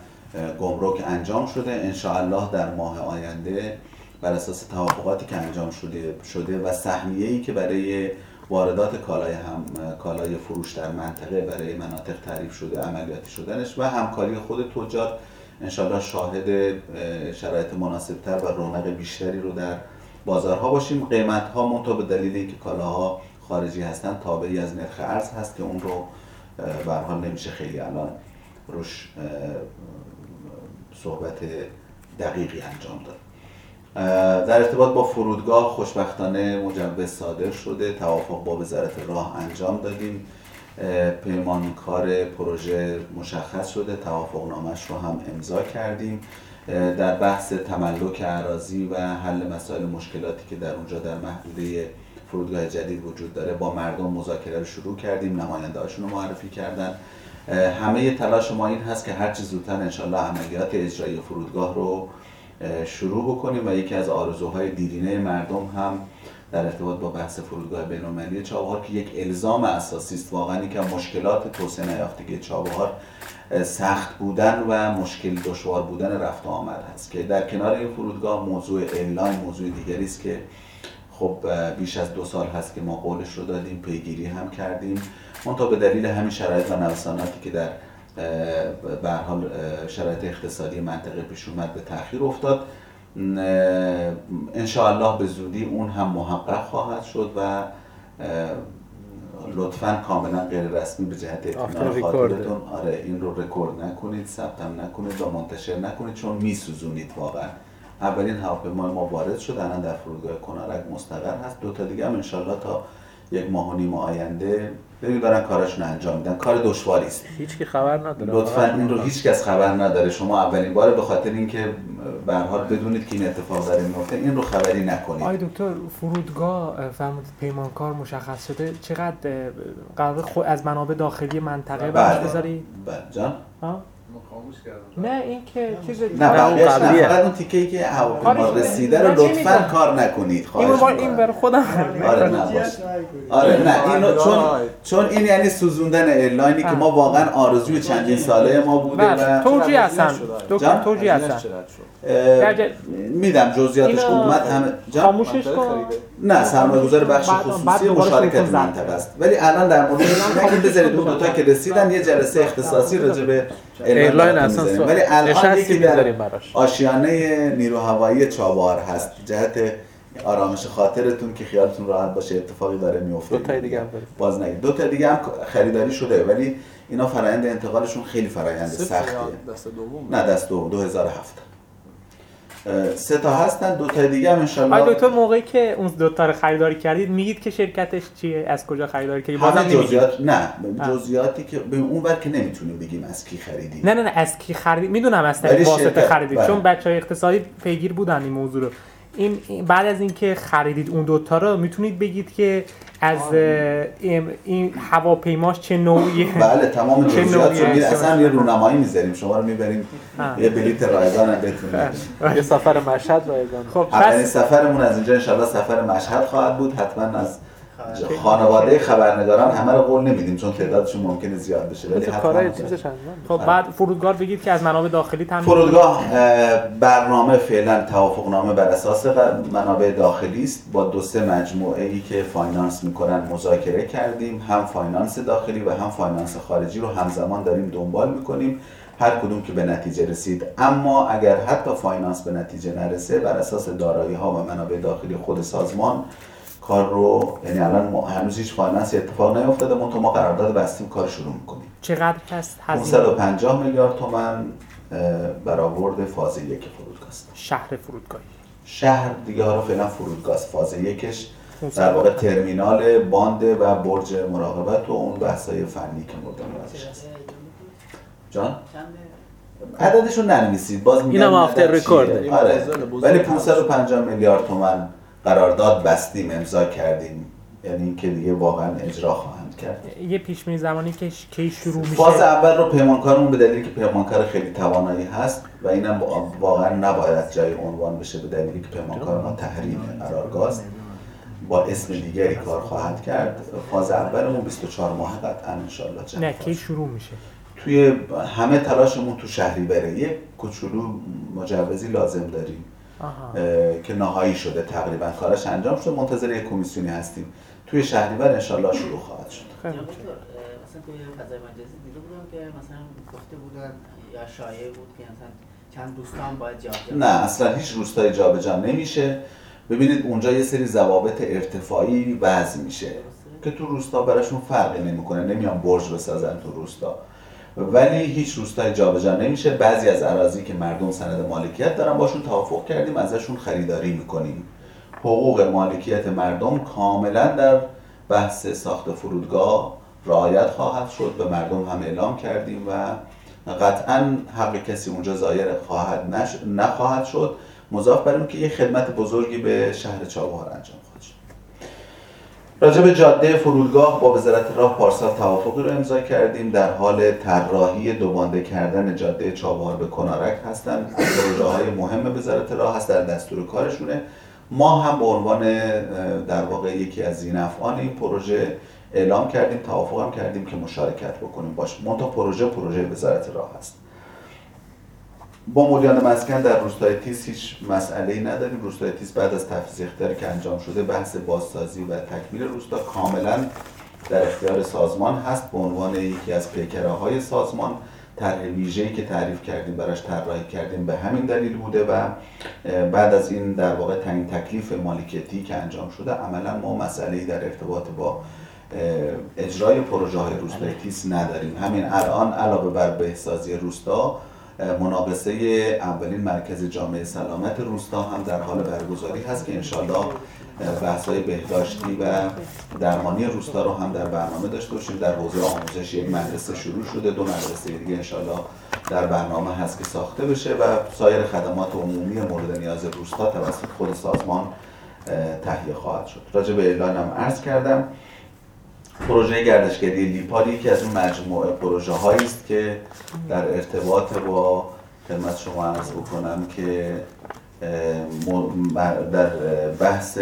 گمرک انجام شده. انشاءالله در ماه آینده بر اساس توافقاتی که انجام شده شده و سهمیه ای که برای واردات کالای هم کالای فروش در منطقه برای مناطق تعریف شده عملیاتی شدنش و همکاری خود تجار انشالله شاهد شرایط مناسبتر و رونق بیشتری رو در بازارها باشیم. قیمت ها منطقه به دلیل اینکه کالاها خارجی هستن تابعی از نرخ ارز هست که اون رو به نمیشه خیلی الان روش صحبت دقیقی انجام داد. در ارتباط با فرودگاه خوشبختانه مجوز صادر شده. توافق با وزارت راه انجام دادیم. پیمانکار پروژه مشخص شده. توافق نامش رو هم امضا کردیم. در بحث تملک اراضی و حل مسائل مشکلاتی که در اونجا در محدوده فرودگاه جدید وجود داره با مردم مذاکره رو شروع کردیم. نماینده رو معرفی کردن. همه تلاش ما این هست که هرچی زودتر انشالله عملیات اجرایی فرودگاه رو شروع بکنیم و یکی از آرزوهای دیرینه مردم هم در ارتباط با بحث فرودگاه بین‌المللی چابهار که یک الزام اساسی است. واقعا که مشکلات توسعه نیافتگی چابهار سخت بودن و مشکل دشوار بودن رفت و آمد هست که در کنار این فرودگاه موضوع ایرلاین موضوع دیگری است که خب بیش از دو سال هست که ما قولش رو دادیم پیگیری هم کردیم. منتها به دلیل همین شرایط و نوساناتی که در به حال شرایط اقتصادی منطقه پیش اومد به تاخیر افتاد. الله به زودی اون هم محقق خواهد شد و لطفا کاملا غیر رسمی به جهت اطمینان خاطرتون. آره این رو رکورد نکنید ثبت نکنید و منتشر نکنید چون میسوزونید واقعا. اولین هواپیمای ما وارد شد الان در فرودگاه کنارک مستقر هست. دو تا دیگه هم انشالله تا یک ماه و نیم آینده ببین دارن کارشون انجام میدن. کار دشواری است. هیچ کی خبر نداره. لطفا این رو هیچ کس خبر نداره. شما اولین بار به خاطر اینکه به حال بدونید که این اتفاق داره میفته این رو خبری نکنید. آقای دکتر فرودگاه فرمودید پیمانکار مشخص شده. چقدر قرار خود از منابع داخلی منطقه بله. بذاری بله جان. نه این که چیز نه بقیه‌اش نه فقط اون تیکه ای که هواپیما آره، رسیده رو لطفا کار نکنید خواهش این این بر خودم. آره نه آره نه اینو چون چون این یعنی سوزوندن ایرلاینی که ما واقعا آرزوی چندین ساله ما بوده بله. و توجیه هستن. دکتر توجیه هستن. میدم جزئیاتش اومد همه خاموشش کن. نه سرمایه گذار بخش خصوصی مشارکت منطقه است. ولی الان در مورد اینکه بذارید اون دو تا که رسیدن یه جلسه اختصاصی راجع به airline اصلا ولی الان یکی در آشیانه نیرو هوایی چابهار هست. جهت آرامش خاطرتون که خیالتون راحت باشه اتفاقی داره میفته دو تا دیگه هم باز نگید دو تا دیگه هم خریداری شده ولی اینا فرآیند انتقالشون خیلی فرآیند سختیه. دست دوم؟ نه دست دوم. 2007 سه تا هستن دو تا دیگه هم ان آیا دکتر موقعی که اون دو تا رو خریداری کردید میگید که شرکتش چیه؟ از کجا خریداری کردید؟ بازم جزئیات نه جزئیاتی که به اون ور که نمی‌تونیم بگیم از کی خریدیم. نه نه نه از کی خرید می‌دونم از طریق واسطه خریدید. بله. چون بچهای اقتصادی پیگیر بودن این موضوع رو. این بعد از اینکه خریدید اون دوتا رو می‌تونید بگید که از این هواپیماش چه نوعیه؟ بله تمام جزئیات رو میره اصلا یه رونمایی می‌ذاریم. شما رو می‌بریم یه بلیت رایگان هم بهتون یه سفر مشهد رایگان. خب پس سفرمون از اینجا ان سفر مشهد خواهد بود. حتما از خانواده خبرنگاران همه رو قول نمیدیم چون تعدادشون ممکنه زیاد بشه ولی چیزش خب بعد فرودگاه بگید که از منابع داخلی تامین فرودگاه برنامه فعلا توافقنامه بر اساس منابع داخلی است. با دو سه مجموعه ای که فاینانس می‌کنن مذاکره کردیم. هم فاینانس داخلی و هم فاینانس خارجی رو همزمان داریم دنبال می‌کنیم. هر کدوم که به نتیجه رسید. اما اگر حتی فاینانس به نتیجه نرسه بر اساس دارایی ها و منابع داخلی خود سازمان کار رو یعنی الان هنوز هیچ فاینانس اتفاق نیفتاده ما تو ما قرارداد بستیم کار شروع می‌کنیم. چقدر هست 550 میلیارد تومن برآورد فاز یک فرودگاه. است شهر فرودگاهی. شهر دیگه حالا فعلا فرودگاه فاز یکش. در واقع ترمینال باند و برج مراقبت و اون بحثای فنی که مورد نیازش هست جان؟ عددشون ننویسید باز میگم اینم افتر رکورد آره. ولی 550 میلیارد تومن قرارداد بستیم امضا کردیم. یعنی اینکه دیگه واقعا اجرا خواهند کرد. یه پیش زمانی که کی شروع میشه. فاز اول رو پیمانکارمون به دلیلی که پیمانکار خیلی توانایی هست و اینم واقعا نباید جای عنوان بشه به دلیلی که پیمانکار ما تحریم قرارگاه با اسم دیگری کار خواهد کرد. فاز اولمون 24 ماه قطعا ان نه کی شروع میشه؟ توی همه تلاشمون تو شهری بره. یه کوچولو مجوزی لازم داریم. که نهایی شده تقریبا کارش انجام شده. منتظر یک کمیسیونی هستیم. توی شهریور انشالله شروع خواهد شد. مثلا توی فضای مجازی دیده بودم که مثلا گفته بودن یا شایعه بود که مثلا چند دوستان باید جابجا نه اصلا هیچ روستای جابجا نمیشه. ببینید اونجا یه سری ضوابط ارتفاعی وضع میشه که تو روستا براشون فرقی نمی‌کنه. نمیان برج بسازن تو روستا. ولی هیچ روستای جابجا نمیشه. بعضی از اراضی که مردم سند مالکیت دارن باشون توافق کردیم ازشون خریداری می‌کنیم. حقوق مالکیت مردم کاملا در بحث ساخت فرودگاه رعایت خواهد شد. به مردم هم اعلام کردیم و قطعا حق کسی اونجا ظاهر خواهد نش... نخواهد شد. مضاف بر که یه خدمت بزرگی به شهر چابهار انجام راجع به جاده فرودگاه با وزارت راه پارسال توافقی رو امضا کردیم. در حال طراحی دوبانده کردن جاده چابهار به کنارک هستن. پروژه های مهم وزارت راه هست در دستور کارشونه. ما هم به عنوان در واقع یکی از زینفعان این پروژه اعلام کردیم توافق هم کردیم که مشارکت بکنیم. باش منتها پروژه پروژه وزارت راه هست. با مولیان مسکن در روستای تیز هیچ مسئله ای نداریم. روستای تیز بعد از تفیز اختیاری که انجام شده بحث بازسازی و تکمیل روستا کاملا در اختیار سازمان هست به عنوان یکی از پیکراهای سازمان. طرح ویژه‌ای که تعریف کردیم براش طراحی کردیم به همین دلیل بوده و بعد از این در واقع تعیین تکلیف مالکیتی که انجام شده عملا ما مسئله در ارتباط با اجرای پروژه های روستای تیز نداریم. همین الان علاوه بر بهسازی روستا مناقصه اولین مرکز جامعه سلامت روستا هم در حال برگزاری هست که انشالله بحث های بهداشتی و درمانی روستا رو هم در برنامه داشته باشیم. در حوزه آموزش یک مدرسه شروع شده. دو مدرسه دیگه انشالله در برنامه هست که ساخته بشه و سایر خدمات عمومی مورد نیاز روستا توسط خود سازمان تهیه خواهد شد. راجع به اعلانم عرض کردم. پروژه گردشگری لیپار یکی از اون مجموعه پروژه هایی است که در ارتباط با خدمت شما عرض بکنم که در بحث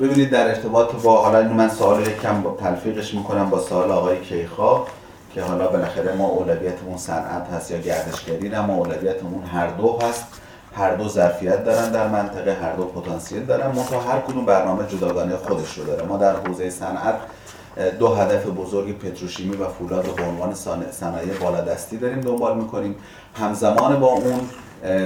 ببینید در ارتباط با حالا من سوال کم تلفیقش می‌کنم با سوال آقای کیخا که حالا بالاخره ما اولویتمون صنعت هست یا گردشگری نه ما اولویتمون هر دو هست. هر دو ظرفیت دارن در منطقه هر دو پتانسیل دارن. ما هر کدوم برنامه جداگانه خودش رو داره. ما در حوزه صنعت دو هدف بزرگ پتروشیمی و فولاد رو به عنوان صنایع بالادستی داریم دنبال می‌کنیم. همزمان با اون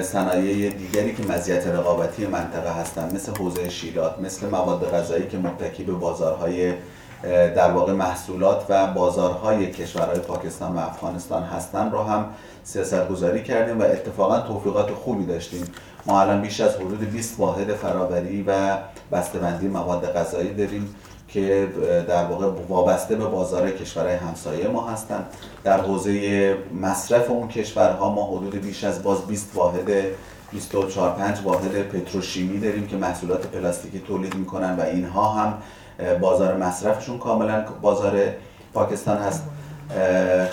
صنایع دیگری که مزیت رقابتی منطقه هستن مثل حوزه شیلات مثل مواد غذایی که متکی به بازارهای در واقع محصولات و بازارهای کشورهای پاکستان و افغانستان هستن رو هم سیاست گذاری کردیم و اتفاقا توفیقات خوبی داشتیم. ما الان بیش از حدود 20 واحد فراوری و بسته‌بندی مواد غذایی داریم که در واقع وابسته به بازار کشورهای همسایه ما هستند در حوزه مصرف اون کشورها ما حدود بیش از باز 20 واحد 24 5 واحد پتروشیمی داریم که محصولات پلاستیکی تولید می‌کنن و اینها هم بازار مصرفشون کاملا بازار پاکستان هست.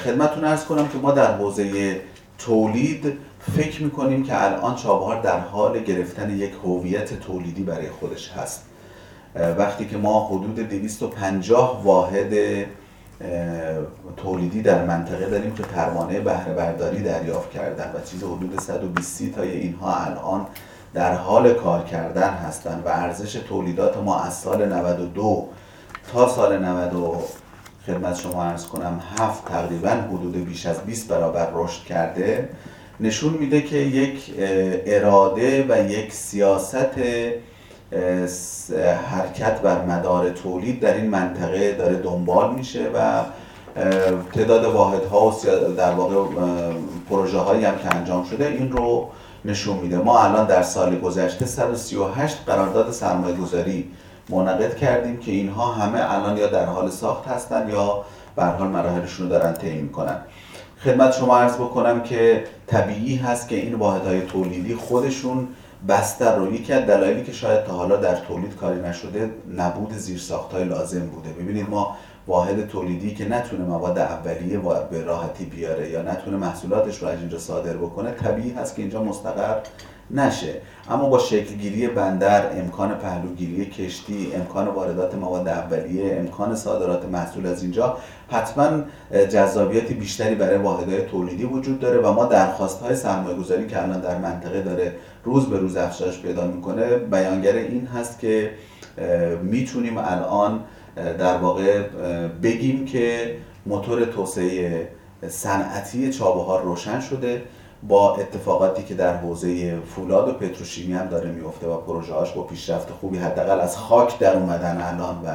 خدمتتون ارز کنم که ما در حوزه تولید فکر می‌کنیم که الان چابهار در حال گرفتن یک هویت تولیدی برای خودش هست. وقتی که ما حدود 250 واحد تولیدی در منطقه داریم که پروانه بهره برداری دریافت کردن و چیز حدود 120 تای اینها الان در حال کار کردن هستند و ارزش تولیدات ما از سال 92 تا سال 90 خدمت شما ارز کنم هفت تقریبا حدود بیش از 20 برابر رشد کرده. نشون میده که یک اراده و یک سیاست حرکت بر مدار تولید در این منطقه داره دنبال میشه و تعداد واحدها و در واقع پروژه هایی هم که انجام شده این رو نشون میده. ما الان در سال گذشته 138 قرارداد سرمایه گذاری منعقد کردیم که اینها همه الان یا در حال ساخت هستن یا به حال مراحلشون رو دارن طی می‌کنن. خدمت شما عرض بکنم که طبیعی هست که این واحدهای تولیدی خودشون بستر رو یکی از دلایلی که شاید تا حالا در تولید کاری نشده نبود زیرساخت های لازم بوده. ببینید ما واحد تولیدی که نتونه مواد اولیه به راحتی بیاره یا نتونه محصولاتش رو از اینجا صادر بکنه طبیعی هست که اینجا مستقر نشه. اما با شکلگیری بندر امکان پهلوگیری کشتی امکان واردات مواد اولیه امکان صادرات محصول از اینجا حتما جذابیت بیشتری برای واحدهای تولیدی وجود داره و ما درخواست های سرمایه گذاری که الان در منطقه داره روز به روز افزایش پیدا می‌کنه بیانگر این هست که می‌تونیم الان در واقع بگیم که موتور توسعه صنعتی چابهار روشن شده. با اتفاقاتی که در حوزه فولاد و پتروشیمی هم داره میفته و پروژه‌هاش با پیشرفت خوبی حداقل از خاک در اومدن الان و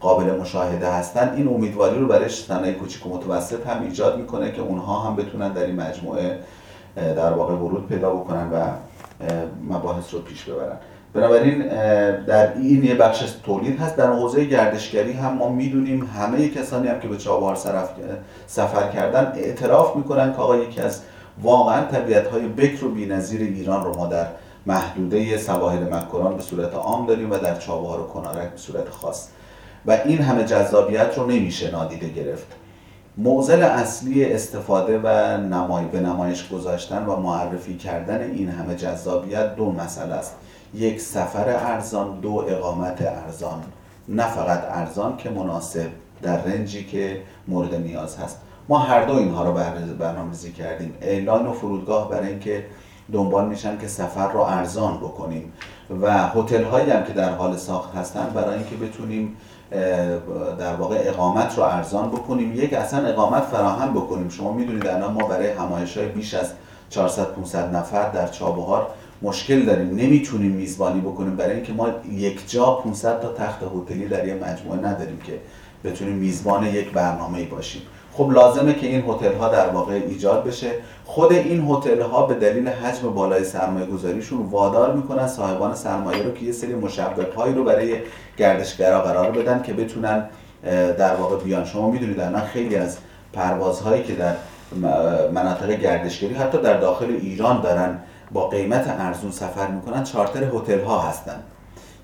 قابل مشاهده هستن این امیدواری رو برای صنایع کوچیک و متوسط هم ایجاد می‌کنه که اونها هم بتونن در این مجموعه در واقع ورود پیدا بکنن و مباحث رو پیش ببرن. بنابراین در این یه بخش تولید هست. در حوزه گردشگری هم ما می‌دونیم همه کسانی هم که به چابهار سفر کردن اعتراف می‌کنن که آقا یکی از واقعا طبیعت های بکر و بی‌نظیر ایران رو ما در محدوده سواحل مکران به صورت عام داریم و در چابهار و کنارک به صورت خاص. و این همه جذابیت رو نمیشه نادیده گرفت. موزل اصلی استفاده و نمای به نمایش گذاشتن و معرفی کردن این همه جذابیت دو مسئله است. یک سفر ارزان دو اقامت ارزان. نه فقط ارزان که مناسب در رنجی که مورد نیاز هست. ما هر دو اینها رو برنامه‌ریزی کردیم. اعلان و فرودگاه برای اینکه دنبال میشن که سفر رو ارزان بکنیم. و هتل هایی هم که در حال ساخت هستن برای اینکه بتونیم در واقع اقامت رو ارزان بکنیم. یک اصلا اقامت فراهم بکنیم. شما می‌دونید الان ما برای همایش های بیش از 400 500 نفر در چابهار مشکل داریم. نمی‌تونیم میزبانی بکنیم. برای اینکه ما یک جا 500 تا تخت هتلی در یه مجموعه نداریم که بتونیم میزبان یک برنامه باشیم. خب لازمه که این هتل ها در واقع ایجاد بشه. خود این هتل ها به دلیل حجم بالای سرمایه گذاریشون وادار می‌کنن صاحبان سرمایه رو که یه سری مشوق هایی رو برای گردشگرا قرار بدن که بتونن در واقع بیان. شما می‌دونید الان خیلی از پروازهایی که در مناطق گردشگری حتی در داخل ایران دارن با قیمت ارزون سفر می‌کنن چارتر هتل ها هستن.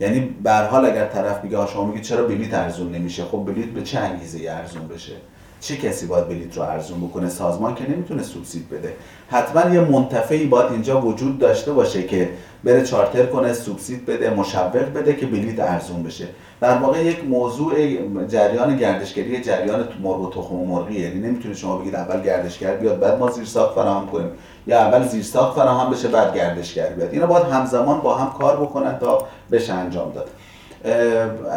یعنی به حال اگر طرف میگه شما میگه چرا بلیط ارزون نمیشه؟ خب بلیط به چه انگیزه ارزون بشه؟ چه کسی باید بلیط رو ارزون بکنه؟ سازمان که نمی‌تونه سوبسید بده. حتما یه منتفعی باید اینجا وجود داشته باشه که بره چارتر کنه سوبسید بده مشوق بده که بلیط ارزون بشه. در واقع یک موضوع جریان گردشگری جریان مرغ و تخم و مرغی. یعنی نمی‌تونه شما بگید اول گردشگر بیاد بعد ما زیر ساخت فراهم کنیم. یا اول زیر ساخت فراهم بشه بعد گردشگر بیاد. اینا باید همزمان با هم کار بکنن تا بشه انجام داد.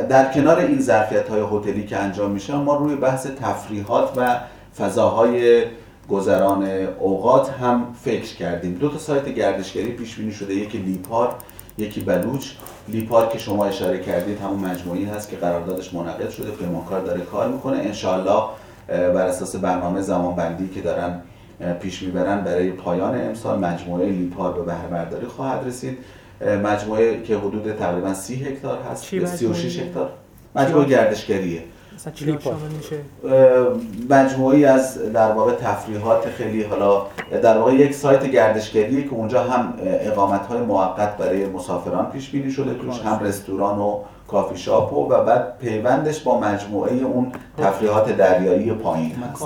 در کنار این ظرفیت های هتلی که انجام میشه ما روی بحث تفریحات و فضاهای گذران اوقات هم فکر کردیم. دو تا سایت گردشگری پیش بینی شده یکی لیپار یکی بلوچ. لیپار که شما اشاره کردید همون مجموعی هست که قراردادش منعقد شده پیمانکار داره کار می‌کنه. انشالله بر اساس برنامه زمانبندی که دارن پیش می‌برن برای پایان امسال مجموعه لیپار به بهره برداری خواهد رسید. مجموعه که حدود تقریبا 30 هکتار هست 36 هکتار. مجموعه گردشگریه. مجموعی از در واقع تفریحات خیلی حالا در واقع یک سایت گردشگریه که اونجا هم اقامت های موقت برای مسافران پیش بینی شده توش هم رستوران و کافی شاپ و, و بعد پیوندش با مجموعه اون تفریحات دریایی پایین هست.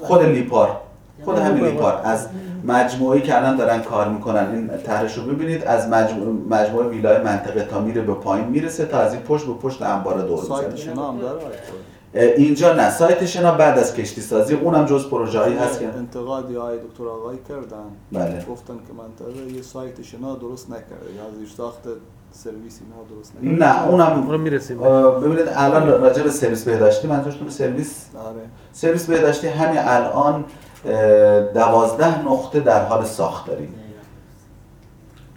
خود لیپار. خود همین لیپار از مجموعی که الان دارن کار می‌کنن این طرحش رو ببینید. از مجموعه, مجموعه ویلای منطقه تا میره به پایین می‌رسه تا از این پشت به پشت انبار دور سایت شنا هم داره اینجا نه. سایت شنا بعد از کشتی سازی. اونم جز پروژه هایی هست که انتقادی های دکتر آقای کردن. بله. گفتن که منطقه یه سایت شنا درست نکرده. یا زیر ساخت سرویس اینا درست نکرده. نه اونم اونم می‌رسیم. ببینید الان راجع به سرویس بهداشتی منظورتون سرویس آره. سرویس بهداشتی همین الان دوازده نقطه در حال ساخت داریم.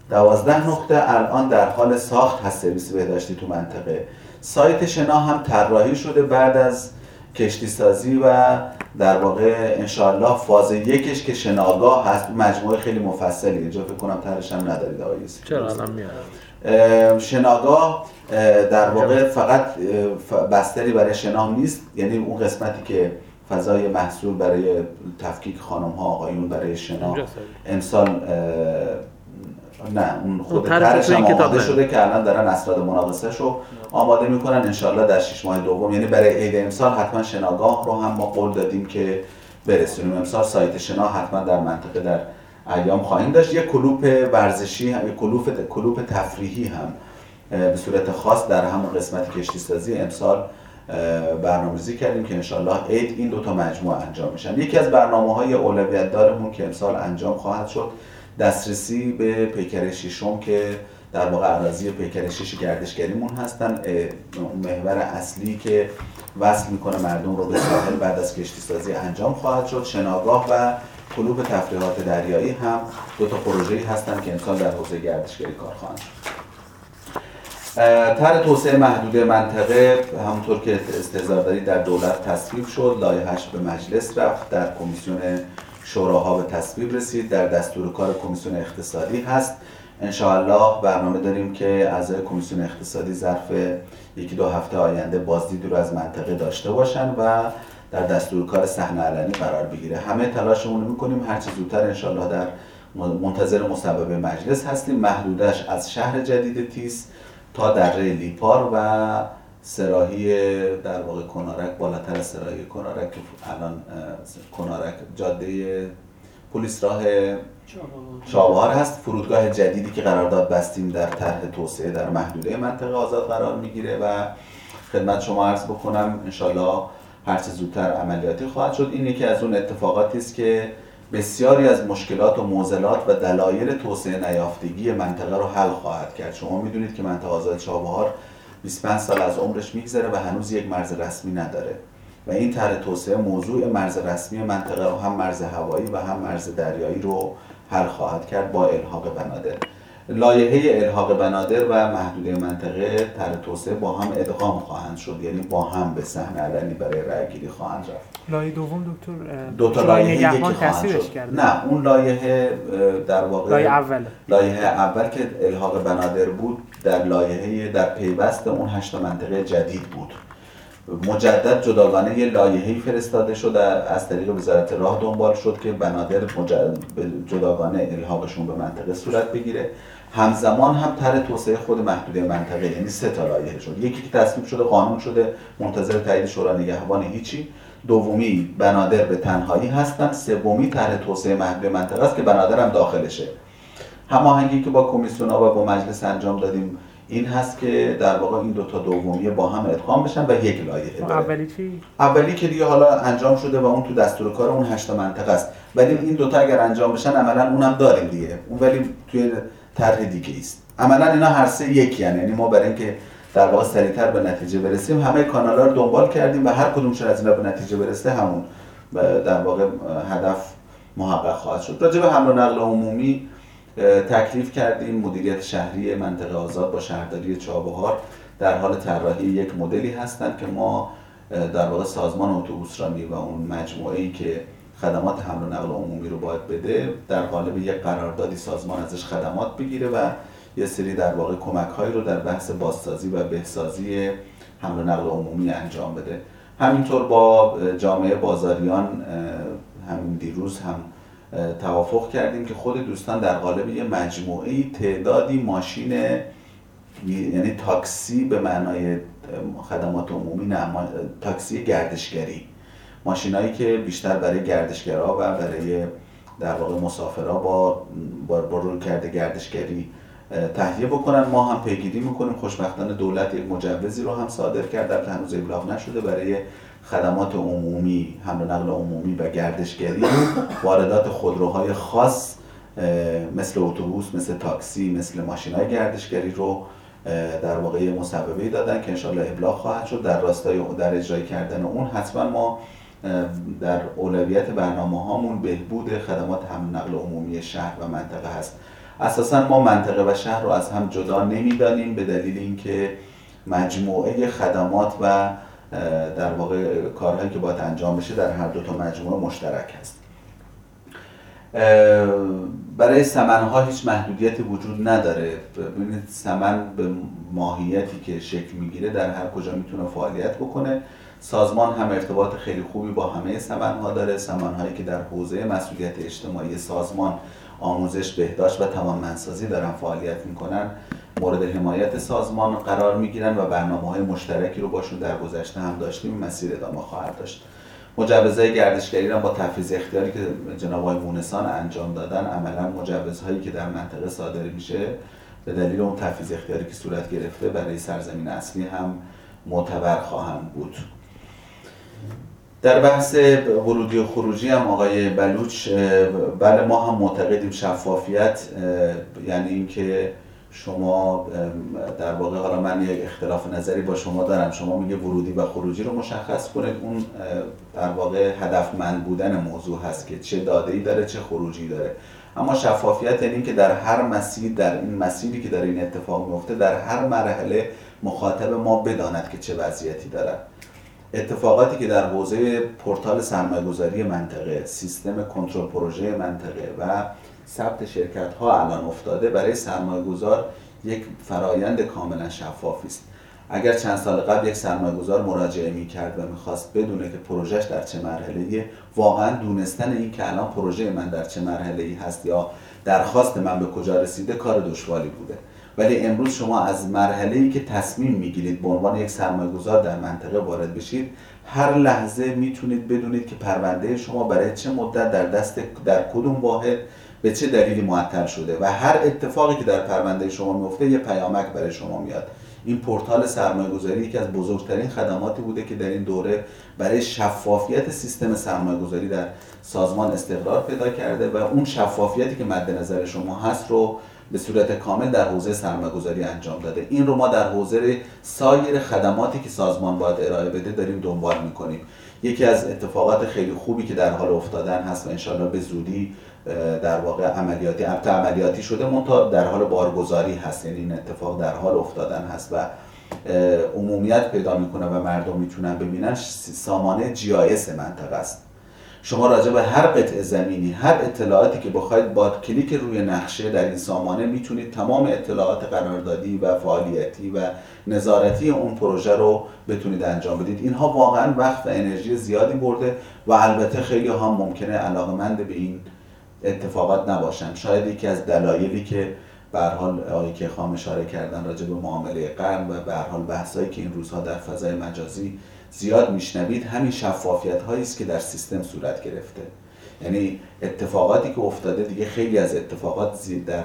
دوازده نقطه الان در حال ساخت هست سرویس بهداشتی تو منطقه. سایت شنا هم طراحی شده بعد از کشتی سازی و در واقع انشاءالله فاز یکش که شناگاه هست. مجموعه خیلی مفصلی اینجا فکر کنم ترش هم ندارید آقای چرا؟ الان شناگاه در واقع فقط بستری برای شنا نیست. یعنی اون قسمتی که فضای محصول برای تفکیک خانم ها آقایون برای شنا. امسال نه اون خود ترش هم آماده شده که الان دارن اسناد مناقصه رو آماده می‌کنن. انشالله در شش ماه دوم یعنی برای عید امسال حتما شناگاه رو هم ما قول دادیم که برسونیم. امسال سایت شنا حتما در منطقه در ایام خواهیم داشت. یه کلوپ ورزشی هم کلوپ کلوپ تفریحی هم به صورت خاص در همون قسمت کشتی سازی امسال برنامه‌ریزی کردیم که انشالله عید این دو تا مجموعه انجام میشن. یکی از برنامه های اولویت دارمون که امسال انجام خواهد شد دسترسی به پیکر ششم که در واقع اراضی پیکر شش گردشگریمون هستن. محور اصلی که وصل می‌کنه مردم رو به ساحل بعد از کشتی سازی انجام خواهد شد. شناگاه و کلوب تفریحات دریایی هم دو تا پروژه‌ای هستن که امسال در حوزه گردشگری کار خواهند شد. طرح توسعه محدوده منطقه همونطور که استحضار دارید در دولت تصویب شد. لایحه‌اش به مجلس رفت. در کمیسیون شوراها به تصویب رسید. در دستور کار کمیسیون اقتصادی هست. انشاءالله برنامه داریم که اعضای کمیسیون اقتصادی ظرف یکی دو هفته آینده بازدید رو از منطقه داشته باشن و در دستور کار صحنه علنی قرار بگیره. همه تلاشمون رو می‌کنیم. چه زودتر انشاءالله در منتظر مصوبه مجلس هستیم. محدودش از شهر جدید تیس تا دره لیپار و سراحی در واقع کنارک بالاتر از سراحی کنارک. که الان کنارک جاده پلیس راه چابهار هست. فرودگاه جدیدی که قرارداد بستیم در طرح توسعه در محدوده منطقه آزاد قرار می‌گیره و خدمت شما عرض بکنم انشالله هرچه زودتر عملیاتی خواهد شد. این یکی از اون اتفاقاتی است که بسیاری از مشکلات و معضلات و دلایل توسعه نیافتگی منطقه رو حل خواهد کرد. شما می‌دونید که منطقه آزاد چابهار 25 سال از عمرش میگذره و هنوز یک مرز رسمی نداره و این طرح توسعه موضوع مرز رسمی منطقه رو هم مرز هوایی و هم مرز دریایی رو حل خواهد کرد با الحاق بنادر. لایحه الحاق بنادر و محدوده منطقه طرح توسعه با هم ادغام خواهند شد. یعنی با هم به صحنه علنی برای رأیگیری خواهند رفت. لایه دوم دکتر دو تا لایحه یکی خواهند شد. کرده. نه اون لایحه در واقع لایحه اول. لایحه اول که الحاق بنادر بود در لایحه در پیوست اون هشت منطقه جدید بود. مجدد جداگانه یه لایحه‌ای فرستاده شد از طریق وزارت راه دنبال شد که بنادر جداگانه الحاقشون به منطقه صورت بگیره. همزمان هم طرح توسعه خود محدوده منطقه یعنی سه تا لایحه شد. یکی که تصویب شده قانون شده منتظر تایید شورای نگهبان هیچی. دومی بنادر به تنهایی هستن. سومی طرح توسعه محدوده منطقه است که بنادر هم داخلشه. هماهنگی که با کمیسیون و با مجلس انجام دادیم این هست که در واقع این دو تا دومیه با هم ادغام بشن و یک لایحه داره. اولی چی؟ اولی که دیگه حالا انجام شده و اون تو دستور کار اون هشت منطقه است. ولی این دوتا اگر انجام بشن عملا اونم داریم دیگه. اون ولی توی طرح دیگه است عملا اینا هر سه یکی یعنی ما برای اینکه در واقع سریعتر به نتیجه برسیم همه کانال رو دنبال کردیم و هر کدومشون از اینا به نتیجه برسه همون در واقع هدف محقق خواهد شد. راجع به حمل و نقل عمومی تکلیف کردیم. مدیریت شهری منطقه آزاد با شهرداری چابهار در حال طراحی یک مدلی هستند که ما در واقع سازمان اتوبوسرانی و اون مجموعه ای که خدمات حمل و نقل عمومی رو باید بده در قالب یک قراردادی سازمان ازش خدمات بگیره و یه سری در واقع کمک هایی رو در بحث بازسازی و بهسازی حمل و نقل عمومی انجام بده. همینطور با جامعه بازاریان همین دیروز هم توافق کردیم که خود دوستان در قالب یه مجموعه تعدادی ماشین یعنی تاکسی به معنای خدمات عمومی نه تاکسی گردشگری ماشینایی که بیشتر برای گردشگرها و برای در واقع مسافرها با با روی کرده گردشگری تهیه بکنن. ما هم پیگیری می‌کنیم. خوشبختانه دولت یک مجوزی رو هم صادر کرده که هنوز ابلاغ نشده. برای خدمات عمومی حمل نقل عمومی و گردشگری واردات خودروهای خاص مثل اتوبوس مثل تاکسی مثل ماشین های گردشگری رو در واقع مصوبه دادن که انشالله ابلاغ خواهد شد. در راستای در اجرای کردن اون حتما ما در اولویت برنامه هامون بهبود خدمات حمل نقل عمومی شهر و منطقه هست. اساسا ما منطقه و شهر رو از هم جدا نمی‌دانیم به دلیل اینکه مجموعه خدمات و در واقع کارهایی که باید انجام بشه در هر دو تا مجموعه مشترک هست. برای سمن ها هیچ محدودیتی وجود نداره. ببینید سمن به ماهیتی که شکل می‌گیره در هر کجا می‌تونه فعالیت بکنه. سازمان هم ارتباط خیلی خوبی با همه سمن ها داره. سمن هایی که در حوزه مسئولیت اجتماعی سازمان آموزش بهداشت و توانمندسازی دارن فعالیت می‌کنن مورد حمایت سازمان قرار می‌گیرن و برنامه های مشترکی رو باشون در گذشته هم داشتیم. مسیر ادامه خواهد داشت. مجوزهای گردشگری را با تفویض اختیاری که جناب آقای مونسان انجام دادن عملا مجوزهایی که در منطقه صادر میشه به دلیل اون تفویض اختیاری که صورت گرفته برای سرزمین اصلی هم معتبر خواهند بود. در بحث ورودی و خروجی هم آقای بلوچ بله ما هم معتقدیم شفافیت یعنی اینکه شما در واقع حالا من یک اختلاف نظری با شما دارم. شما میگه ورودی و خروجی رو مشخص کنید. اون در واقع هدفمند بودن موضوع هست که چه داده ای داره چه خروجی داره. اما شفافیت یعنی که در هر مسیر در این مسیری که در این اتفاق میفته در هر مرحله مخاطب ما بداند که چه وضعیتی داره اتفاقاتی که در حوزه پورتال سرمایه‌گذاری منطقه سیستم کنترل پروژه منطقه و ثبت شرکت ها الان افتاده برای سرمایه گذار یک فرایند کاملا شفافی است. اگر چند سال قبل یک سرمایه گذار مراجعه می کرد و می‌خواست بدونه که پروژهش در چه مرحله واقعا دونستن این که الان پروژه من در چه مرحله ای هست یا درخواست من به کجا رسیده کار دشواری بوده. ولی امروز شما از مرحله ای که تصمیم می‌گیرید به عنوان یک سرمایه گذار در منطقه وارد بشید هر لحظه می‌تونید بدونید که پرونده شما برای چه مدت در دست در کدوم واحد به چه دلیلی معطل شده و هر اتفاقی که در پرونده شما میفته یه پیامک برای شما میاد. این پورتال سرمایه گذاری یکی از بزرگترین خدماتی بوده که در این دوره برای شفافیت سیستم سرمایه گذاری در سازمان استقرار پیدا کرده و اون شفافیتی که مد نظر شما هست رو به صورت کامل در حوزه سرمایه گذاری انجام داده. این رو ما در حوزه سایر خدماتی که سازمان باید ارائه بده داریم دنبال می‌کنیم. یکی از اتفاقات خیلی خوبی که در حال افتادن هست و انشالله به زودی در واقع عملیاتی البته عملیاتی شده منتها در حال بارگذاری هست. یعنی این اتفاق در حال افتادن هست و عمومیت پیدا می‌کنه و مردم می‌تونن ببینن. سامانه جی منطقه است. شما راجع به هر قطع زمینی هر اطلاعاتی که بخواید با کلیک روی نقشه در این سامانه می‌تونید تمام اطلاعات قراردادی و فعالیتی و نظارتی اون پروژه رو بتونید انجام بدید. اینها واقعا وقت و انرژی زیادی برده و البته خیلی هم ممکنه علاقمند به این اتفاقات نباشن. شاید یکی از دلایلی که به حال آقای که خام اشاره کردن راجع به معامله قرن و به حال بحثایی که این روزها در فضای مجازی زیاد میشنوید همین شفافیت هایی است که در سیستم صورت گرفته. یعنی اتفاقاتی که افتاده دیگه خیلی از اتفاقات زیر در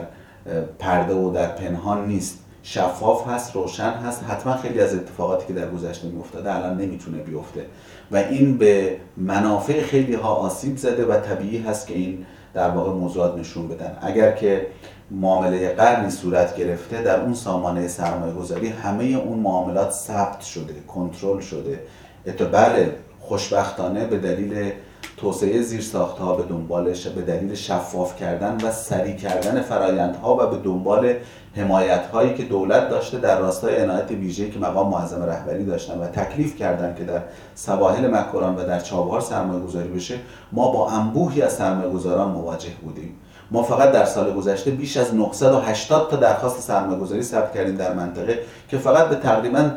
پرده و در پنهان نیست. شفاف هست روشن هست حتما خیلی از اتفاقاتی که در گذشته میافتاده الان نمی‌تونه بیفته. و این به منافع خیلی ها آسیب زده و طبیعی هست که این در واقع موضوعات نشون بدن. اگر که معامله قرنی صورت گرفته در اون سامانه سرمایه گذاری همه اون معاملات ثبت شده کنترل شده. بله خوشبختانه به دلیل توسعه زیر ها به دنبالش به دلیل شفاف کردن و سریع کردن فرایندها و به دنبال حمایت هایی که دولت داشته در راستای عنایت ویژه‌ای که مقام معظم رهبری داشتن و تکلیف کردن که در سواحل مکران و در چابهار سرمایه گذاری بشه ما با انبوهی از سرمایه گذاران مواجه بودیم. ما فقط در سال گذشته بیش از 980 تا درخواست سرمایه گذاری ثبت کردیم در منطقه که فقط به تقریبا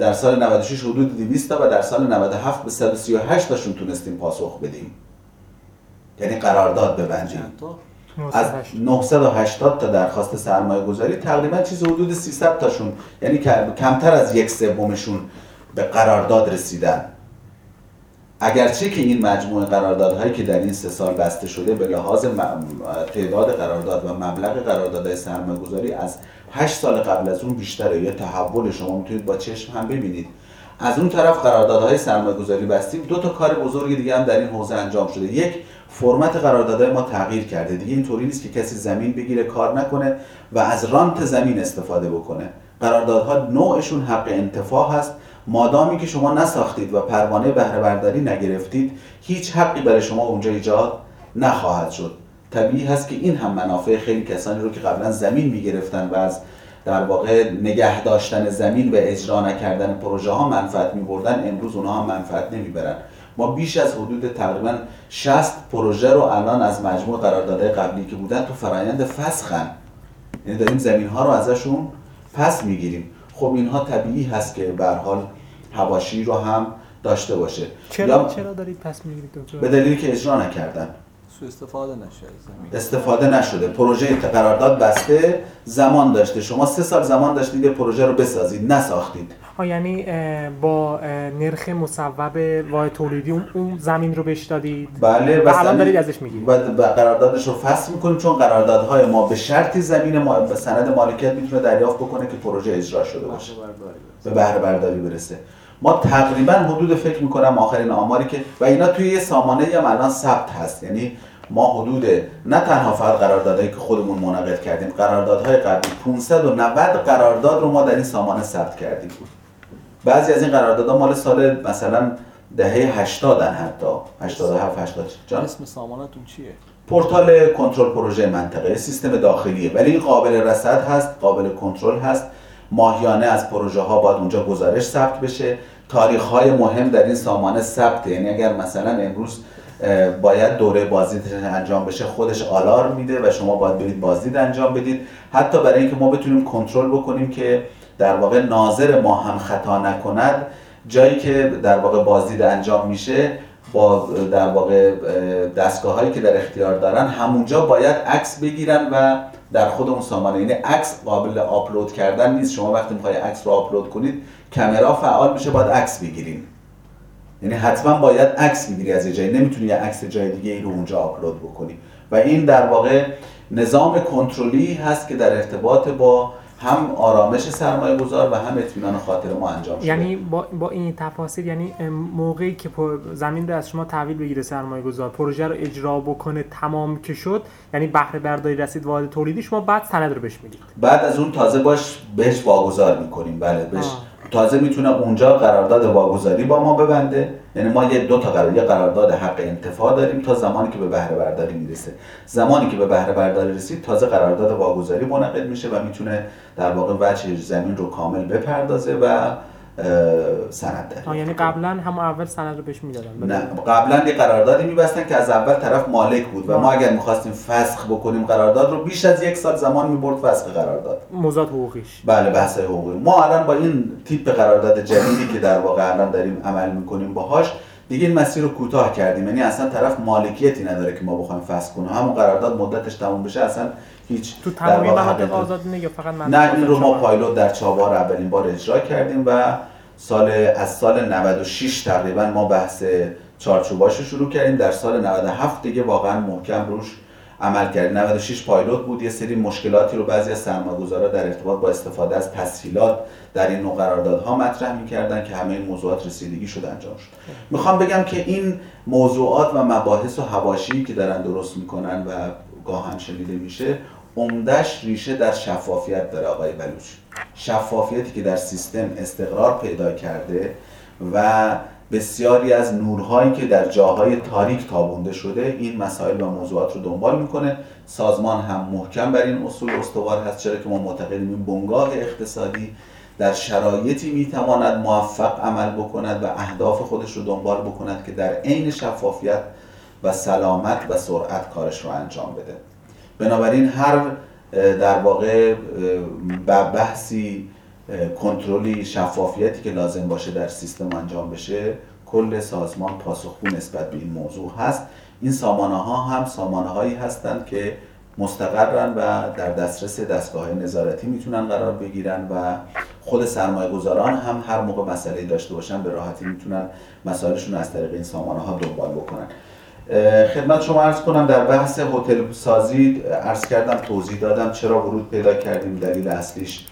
در سال 96 حدود 200 تا و در سال 97 به 138 تاشون تونستیم پاسخ بدیم. یعنی قرارداد ببندیم. از 980 تا درخواست سرمایه گذاری تقریبا چیز حدود 300 تاشون یعنی کمتر از یک سومشون به قرارداد رسیدن. اگرچه که این مجموعه قراردادهایی که در این سه سال بسته شده به لحاظ تعداد قرارداد و مبلغ قراردادهای سرمایه گذاری از 8 سال قبل از اون بیشتره. یه تحول شما می‌تونید با چشم هم ببینید. از اون طرف قراردادهای سرمایه گذاری بستیم. دو تا کار بزرگ دیگه هم در این حوزه انجام شده. یک فرمت قراردادهای ما تغییر کرده. دیگه اینطوری نیست که کسی زمین بگیره کار نکنه و از رانت زمین استفاده بکنه. قراردادها نوعشون حق انتفاع هست. مادامی که شما نساختید و پروانه بهره برداری نگرفتید هیچ حقی برای شما اونجا ایجاد نخواهد شد. طبیعی هست که این هم منافع خیلی کسانی رو که قبلا زمین می‌گرفتن و از در واقع نگه داشتن زمین و اجرا نکردن پروژه ها منفعت می بردن امروز اونها هم منفعت نمی‌برن. ما بیش از حدود تقریبا 60 پروژه رو الان از مجموع قراردادهای قبلی که بودن تو فرایند فسخن. یعنی داریم زمین ها رو ازشون پس می‌گیریم. خب اینها طبیعی هست که به حال حواشی رو هم داشته باشه. چرا چرا دارید پس می‌گیرید دکتر؟ به دلیلی که اجرا نکردن. سو استفاده نشده زمین. استفاده نشده. پروژه قرارداد بسته زمان داشته. شما سه سال زمان داشتید پروژه رو بسازید نساختید. ها یعنی با نرخ مصوب واحد تولیدی اون زمین رو بهش دادید بله و الان دارید ازش می‌گیرید. و قراردادش رو فصل می‌کنیم چون قراردادهای ما به شرطی زمین ما به سند مالکیت می‌تونه دریافت بکنه که پروژه اجرا شده باشه. به بهره برداری برسه. ما تقریبا حدود فکر می‌کنم آخرین آماری که و اینا توی یه سامانه هم الان ثبت هست. یعنی ما حدود نه تنها فقط قراردادهایی که خودمون منعقد کردیم قراردادهای قبلی 590 قرارداد رو ما در این سامانه ثبت کردیم. بعضی از این قراردادها مال سال مثلا دهه 80 حتی. 87 80 جان؟ اسم سامانتون چیه؟ پورتال کنترل پروژه منطقه سیستم داخلیه. ولی قابل رصد هست قابل کنترل هست. ماهیانه از پروژه ها باید اونجا گزارش ثبت بشه. تاریخ های مهم در این سامانه ثبت یعنی اگر مثلا امروز باید دوره بازدید انجام بشه خودش آلارم میده و شما باید برید بازدید انجام بدید. حتی برای اینکه ما بتونیم کنترل بکنیم که در واقع ناظر ما هم خطا نکند جایی که در واقع بازدید انجام میشه با در واقع دستگاه هایی که در اختیار دارن همونجا باید عکس بگیرن و در خود اون سامانه یعنی عکس قابل آپلود کردن نیست. شما وقتی می‌خوای عکس رو آپلود کنید کامرا فعال میشه باید عکس بگیریم یعنی حتما باید عکس می‌گیری از جایی. نمی‌تونی یه عکس جای دیگه ای رو اونجا آپلود بکنی. و این در واقع نظام کنترلی هست که در ارتباط با هم آرامش سرمایه گذار و هم اطمینان خاطر ما انجام شده. یعنی با, با این تفاصیل یعنی موقعی که زمین رو از شما تحویل بگیره سرمایه گذار پروژه رو اجرا بکنه تمام که شد یعنی بهره برداری رسید واحد تولیدی شما بعد سند رو بهش می‌دید. بعد از اون تازه باش بهش واگذار می‌کنیم. بله بهش تازه می‌تونه اونجا قرارداد واگذاری با ما ببنده. یعنی ما یه دو تا قرار یه قرارداد حق انتفاع داریم تا زمانی که به بهره برداری می‌رسه. زمانی که به بهره برداری رسید تازه قرارداد واگذاری منعقد میشه و می‌تونه در واقع وجه زمین رو کامل بپردازه و سند داره. یعنی قبلا هم اول سند رو بهش می‌دادن نه قبلا یه قراردادی میبستن که از اول طرف مالک بود و ما اگر می‌خواستیم فسخ بکنیم قرارداد رو بیش از یک سال زمان می‌برد فسخ قرارداد. مزاد حقوقیش. بله بحث حقوقی. ما الان با این تیپ قرارداد جدیدی که در واقع الان داریم عمل می‌کنیم باهاش دیگه این مسیر رو کوتاه کردیم. یعنی اصلا طرف مالکیتی نداره که ما بخوایم فسخ کنیم. همون قرارداد مدتش تموم بشه اصلا هیچ تو تمامی مناطق آزاد نه فقط نه این رو ما پایلوت در چابهار اولین بار اجرا کردیم و سال از سال 96 تقریبا ما بحث چارچوباش رو شروع کردیم. در سال 97 دیگه واقعا محکم روش عمل کردیم. 96 پایلوت بود. یه سری مشکلاتی رو بعضی از سرمایه‌گذارا در ارتباط با استفاده از تسهیلات در این نوع قراردادها مطرح می‌کردن که همه این موضوعات رسیدگی شد انجام شد. می‌خوام بگم که این موضوعات و مباحث و حواشی که دارن درست می‌کنن و گاهن شنیده میشه عمدش ریشه در شفافیت داره آقای بلوچ. شفافیتی که در سیستم استقرار پیدا کرده و بسیاری از نورهایی که در جاهای تاریک تابونده شده این مسائل و موضوعات رو دنبال می‌کنه. سازمان هم محکم بر این اصول استوار هست چرا که ما معتقدیم این بنگاه اقتصادی در شرایطی می‌تواند موفق عمل بکند و اهداف خودش رو دنبال بکند که در عین شفافیت و سلامت و سرعت کارش رو انجام بده. بنابراین هر در واقع بحثی کنترلی شفافیتی که لازم باشه در سیستم انجام بشه کل سازمان پاسخگو نسبت به این موضوع هست. این سامانه ها هم سامانه هایی هستند که مستقرن و در دسترس دستگاه نظارتی می‌تونن قرار بگیرن و خود سرمایه گذاران هم هر موقع مسئله داشته باشن به راحتی می‌تونن مسائلشون از طریق این سامانه ها دنبال بکنن. خدمت شما عرض کنم در بحث هتل سازی عرض کردم توضیح دادم چرا ورود پیدا کردیم. دلیل اصلیش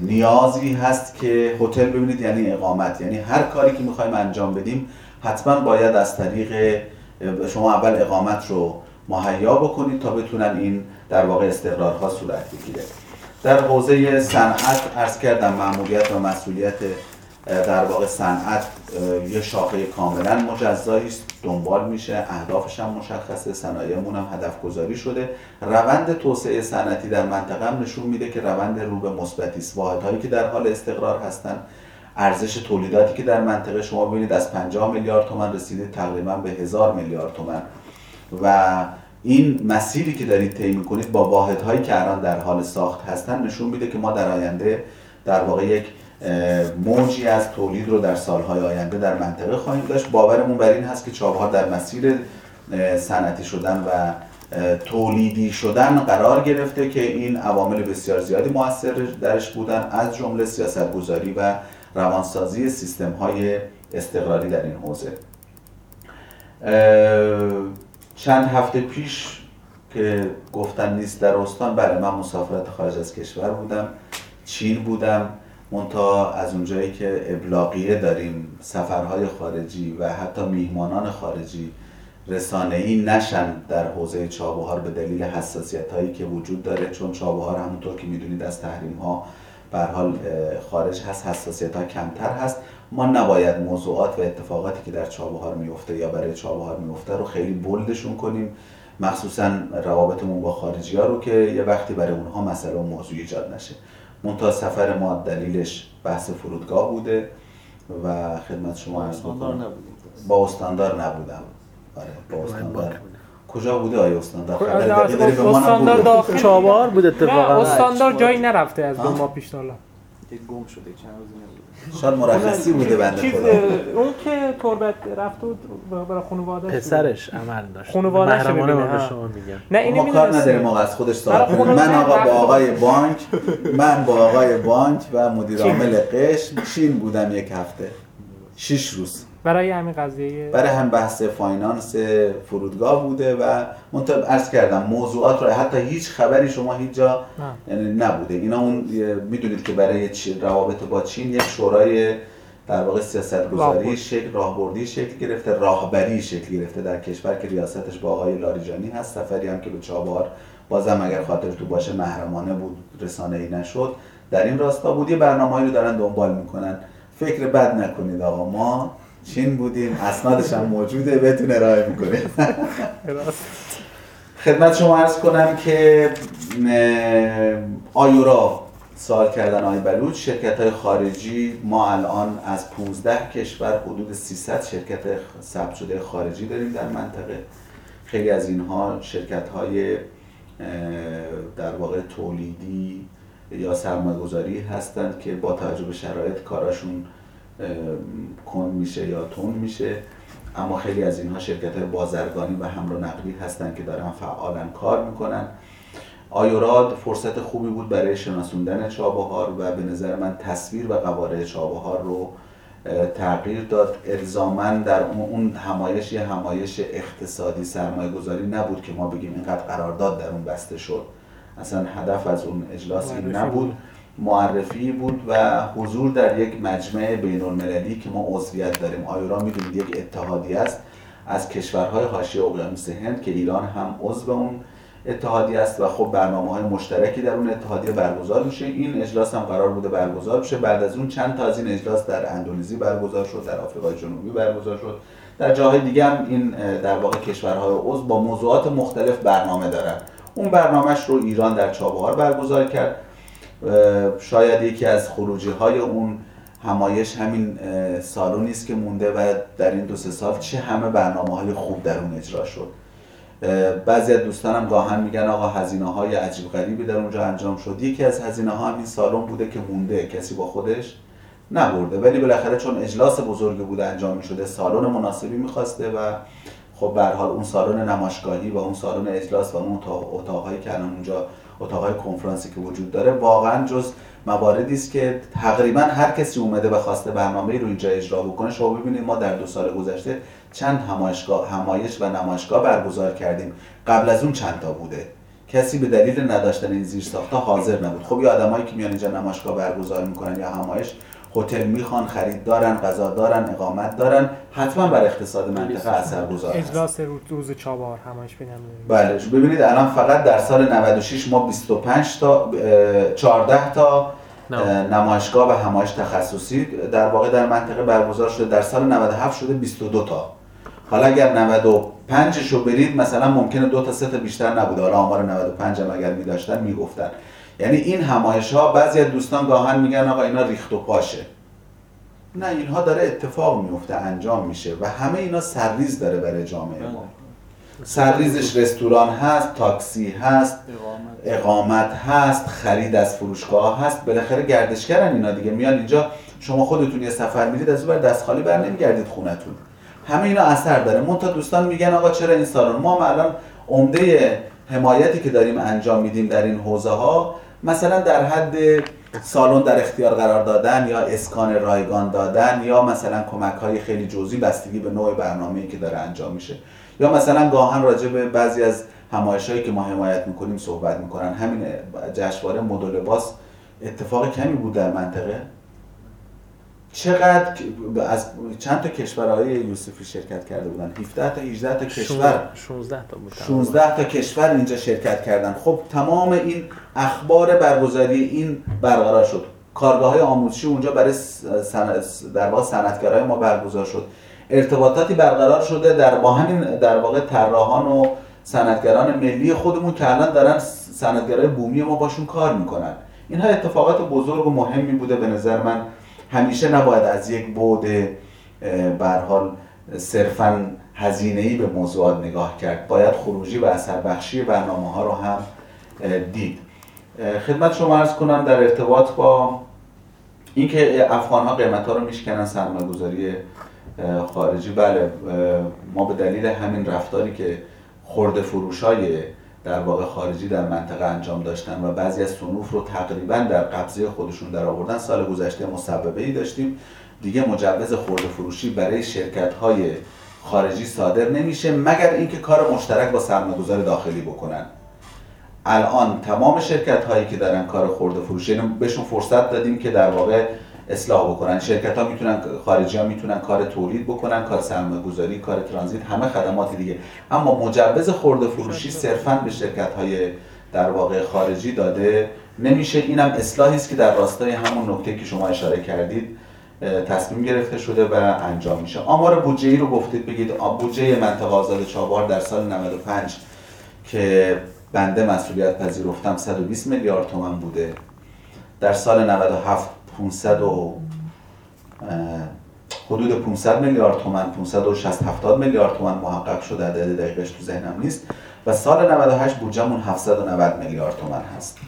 نیازی هست که هتل ببینید یعنی اقامت. یعنی هر کاری که می‌خوایم انجام بدیم حتما باید از طریق شما اول اقامت رو مهیا بکنید تا بتونن این در واقع استقرارها صورت بگیره. در حوزه صنعت عرض کردم معمولیت و مسئولیت در واقع صنعت یه شاخه کاملا مجزایی است. دنبال میشه اهدافش هم مشخصه صنایعمون هم هدف گذاری شده. روند توسعه صنعتی در منطقه هم نشون میده که روند رو به مثبتی است. واحدهایی که در حال استقرار هستن ارزش تولیداتی که در منطقه شما ببینید از 50 میلیارد تومان رسیده تقریبا به هزار میلیارد تومان. و این مسیری که دارید طی می‌کنید با واحدهایی که الان در حال ساخت هستن نشون میده که ما در آینده در واقع یک موجی از تولید رو در سالهای آینده در منطقه خواهیم داشت. باورمون بر این هست که چابهار در مسیر صنعتی شدن و تولیدی شدن قرار گرفته که این عوامل بسیار زیادی موثر درش بودن از جمله سیاست گذاری و روانسازی سیستم های استقراری در این حوزه. چند هفته پیش که گفتن نیست در استان بله من مسافرت خارج از کشور بودم چین بودم. منتها از اونجایی که ابلاغیه داریم سفرهای خارجی و حتی میهمانان خارجی ای نشن در حوزه چابهار به دلیل حساسیت هایی که وجود داره چون چابهار همونطور که می‌دونید از تحریم ها بر حال خارج هست حساسیت ها کمتر هست. ما نباید موضوعات و اتفاقاتی که در چابهار میفته یا برای چابهار میفته رو خیلی بلدشون کنیم. مخصوصا روابطمون با خارجی ها رو که یه وقتی برای اونها مسئله و موضوع ایجاد نشه. منتها سفر ما دلیلش بحث فرودگاه بوده و خدمت شما عرض بکنم. با استاندار نبودم آره با استاندار. کجا بوده آیا استاندار؟ استاندار داخل چابار بود اتفاقا. نه استاندار جایی نرفته از دو ماه پیش گم شده چند روزی نبوده. شاید مرخصی بوده بنده خدا. اون که تربت رفته بود برای خانواده پسرش عمل داشت. ببینه، من به. شما میگم. نه اینو ما کار نداریم آقا از خودش خانواده من آقا رفت با. آقای بانک من با آقای بانک و مدیر عامل قش چین بودم یک هفته. شش روز. برای همین قضیه برای هم بحث فاینانس فرودگاه بوده و منتها عرض کردم موضوعات رو حتی هیچ خبری شما هیچ جا. یعنی نبوده. اینا اون می‌دونید که برای چی- روابط با چین یک شورای در واقع سیاست گذاری. شکل راهبردی شکل گرفته راهبری شکل گرفته در کشور که ریاستش با آقای لاریجانی هست. سفری هم که به چابهار بازم اگر خاطر تو باشه محرمانه بود رسانه ای نشد. در این راستا بود. یه برنامه‌ای رو دارن دنبال می‌کنن. فکر بد نکنید آقا. ما چین بودیم اسنادش هم موجوده بهتون ارائه می‌کنیم. خدمت شما عرض کنم که آیورا سوال کردن آقای بلوچ. شرکت های خارجی ما الان از 15 کشور حدود 300 شرکت ثبت شده خارجی داریم در منطقه. خیلی از اینها شرکت های در واقع تولیدی یا سرمایه گذاری هستند که با توجه به شرایط کاراشون کند میشه یا تند میشه. اما خیلی از اینها شرکت های بازرگانی و حمل و نقلی هستند که دارن فعالا کار می‌کنن. آیوراد فرصت خوبی بود برای شناسوندن چابهار و به نظر من تصویر و قواره چابهار رو تغییر داد. الزاما در اون- همایش یه همایش اقتصادی سرمایه گذاری نبود که ما بگیم اینقدر قرارداد در اون بسته شد. اصلا هدف از اون اجلاس این نبود. بود. معرفی بود و حضور در یک مجمع بین المللی که ما عضویت داریم. آیورا می‌دونید یک اتحادیه است از کشورهای حاشیه اقیانوس هند که ایران هم عضو اون اتحادیه است و خب برنامه های مشترکی در اون اتحادیه برگزار میشه. این اجلاس هم قرار بوده برگزار بشه. بعد از اون چند تا از این اجلاس در اندونزی برگزار شد در آفریقای جنوبی برگزار شد. در جاهای دیگه هم این در واقع کشورهای عضو با موضوعات مختلف برنامه دارن. اون برنامهش رو ایران در چابهار برگزار کرد. شاید یکی از خروجی های اون همایش همین سالونی است که مونده و در این دو سه سال چه همه برنامه های خوب در اون اجرا شد. بعضی از دوستانم گاهن میگن آقا هزینه های عجیب غریبی در اونجا انجام شد. یکی از هزینه ها همین سالن بوده که مونده کسی با خودش نبرده. ولی بالاخره چون اجلاس بزرگی بوده انجام شده سالن مناسبی می‌خواسته و خب به حال اون سالن نمایشگاهی و اون سالن اجلاس و اون اتاق- اتاقهایی که الان اونجا اتاقهای کنفرانسی که وجود داره واقعا جز مواردی است که تقریبا هر کسی اومده و خواسته برنامه رو اینجا اجرا بکنه. شما ببینید ما در دو سال گذشته چند همایشگاه همایش و نمایشگاه برگزار کردیم. قبل از اون چند تا بوده. کسی به دلیل نداشتن این زیر حاضر نبود. خب یه آدمایی که میان اینجا نمایشگاه برگزار می‌کنن یا همایش هتل می‌خوان خرید دارن غذا دارن اقامت دارن حتما بر اقتصاد منطقه اثرگذار هست اجلاس روز, همایش بینم. بله ببینید الان فقط در سال 96 ما 25 تا اه، 14 تا اه، نمایشگاه و همایش تخصصی در واقع در منطقه برگزار شده. در سال 97 شده 22 تا. حالا اگر 95 شو برید مثلا ممکنه دو تا سه تا بیشتر نبوده. حالا آمار 95 هم اگر می‌داشتن می‌گفتن. یعنی این همایش ها بعضی از دوستان گاهن میگن آقا اینا ریخت و پاشه. نه اینها داره اتفاق میفته انجام میشه و همه اینا سرریز داره برای جامعه ما. سرریزش رستوران هست تاکسی هست اقامت. هست خرید از فروشگاه هست. بالاخره گردشگرن اینا دیگه. میان اینجا شما خودتون یه سفر میرید از ور دست خالی بر نمیگردید خونتون. همه اینا اثر داره. منتها دوستان میگن آقا چرا این سالن؟ ما الان عمده حمایتی که داریم انجام میدیم در این حوزه ها مثلا در حد سالن در اختیار قرار دادن یا اسکان رایگان دادن یا مثلا کمک های خیلی جزئی بستگی به نوع برنامه‌ای که داره انجام میشه. یا مثلا گاهن راجع به بعضی از همایشایی که ما حمایت می‌کنیم صحبت می‌کنن. همین جشنواره مد و لباس اتفاق کمی بود در منطقه. چقدر از چند تا کشورهای یوسفی شرکت کرده بودن؟ 17 تا 18 تا کشور. 16 تا بود 16 تا کشور اینجا شرکت کردن. خب تمام این اخبار برگزاری این برقرار شد. کارگاه های آموزشی اونجا برای. در واقع صنعتگرای ما برگزار شد. ارتباطاتی برقرار شده در با همین در واقع طراحان و صنعتگران ملی خودمون که الان دارن صنعتگرای بومی ما باشون کار می‌کنن. اینها اتفاقات بزرگ و مهمی بوده به نظر من. همیشه نباید از یک بعد به حال صرفا هزینه ای به موضوعات نگاه کرد. باید خروجی و اثر بخشی برنامه ها رو هم دید. خدمت شما ارز کنم در ارتباط با اینکه افغان ها قیمت ها رو میشکنن سرمایه گذاری خارجی. بله ما به دلیل همین رفتاری که خورده فروش های در واقع خارجی در منطقه انجام داشتن و بعضی از صنوف رو تقریبا در قبضه خودشون در آوردن سال گذشته مسببه ای داشتیم. دیگه مجوز خورده فروشی برای شرکت های خارجی صادر نمیشه مگر اینکه کار مشترک با سرمایه‌گذار داخلی بکنن. الان تمام شرکت هایی که دارن کار خورده فروشی یعنی بهشون فرصت دادیم که در واقع اصلاح بکنن. شرکت ها می‌تونن خارجی ها می‌تونن کار تولید بکنن کار سرمایه گذاری کار ترانزیت همه خدمات دیگه. اما مجوز خورده فروشی صرفا به شرکت های در واقع خارجی داده نمیشه. اینم اصلاحی است که در راستای همون نکته که شما اشاره کردید تصمیم گرفته شده و انجام میشه. آمار بودجه ای رو گفتید بگید بودجه منطقه آزاد چابهار در سال 95 که بنده مسئولیت پذیرفتم 120 میلیارد تومن بوده. در سال 97 500 و حدود 500 میلیارد تومن 560 70 میلیارد تومن محقق شده. عدد دقیقش تو ذهنم نیست. و سال 98 بودجهمون 790 میلیارد تومن هست.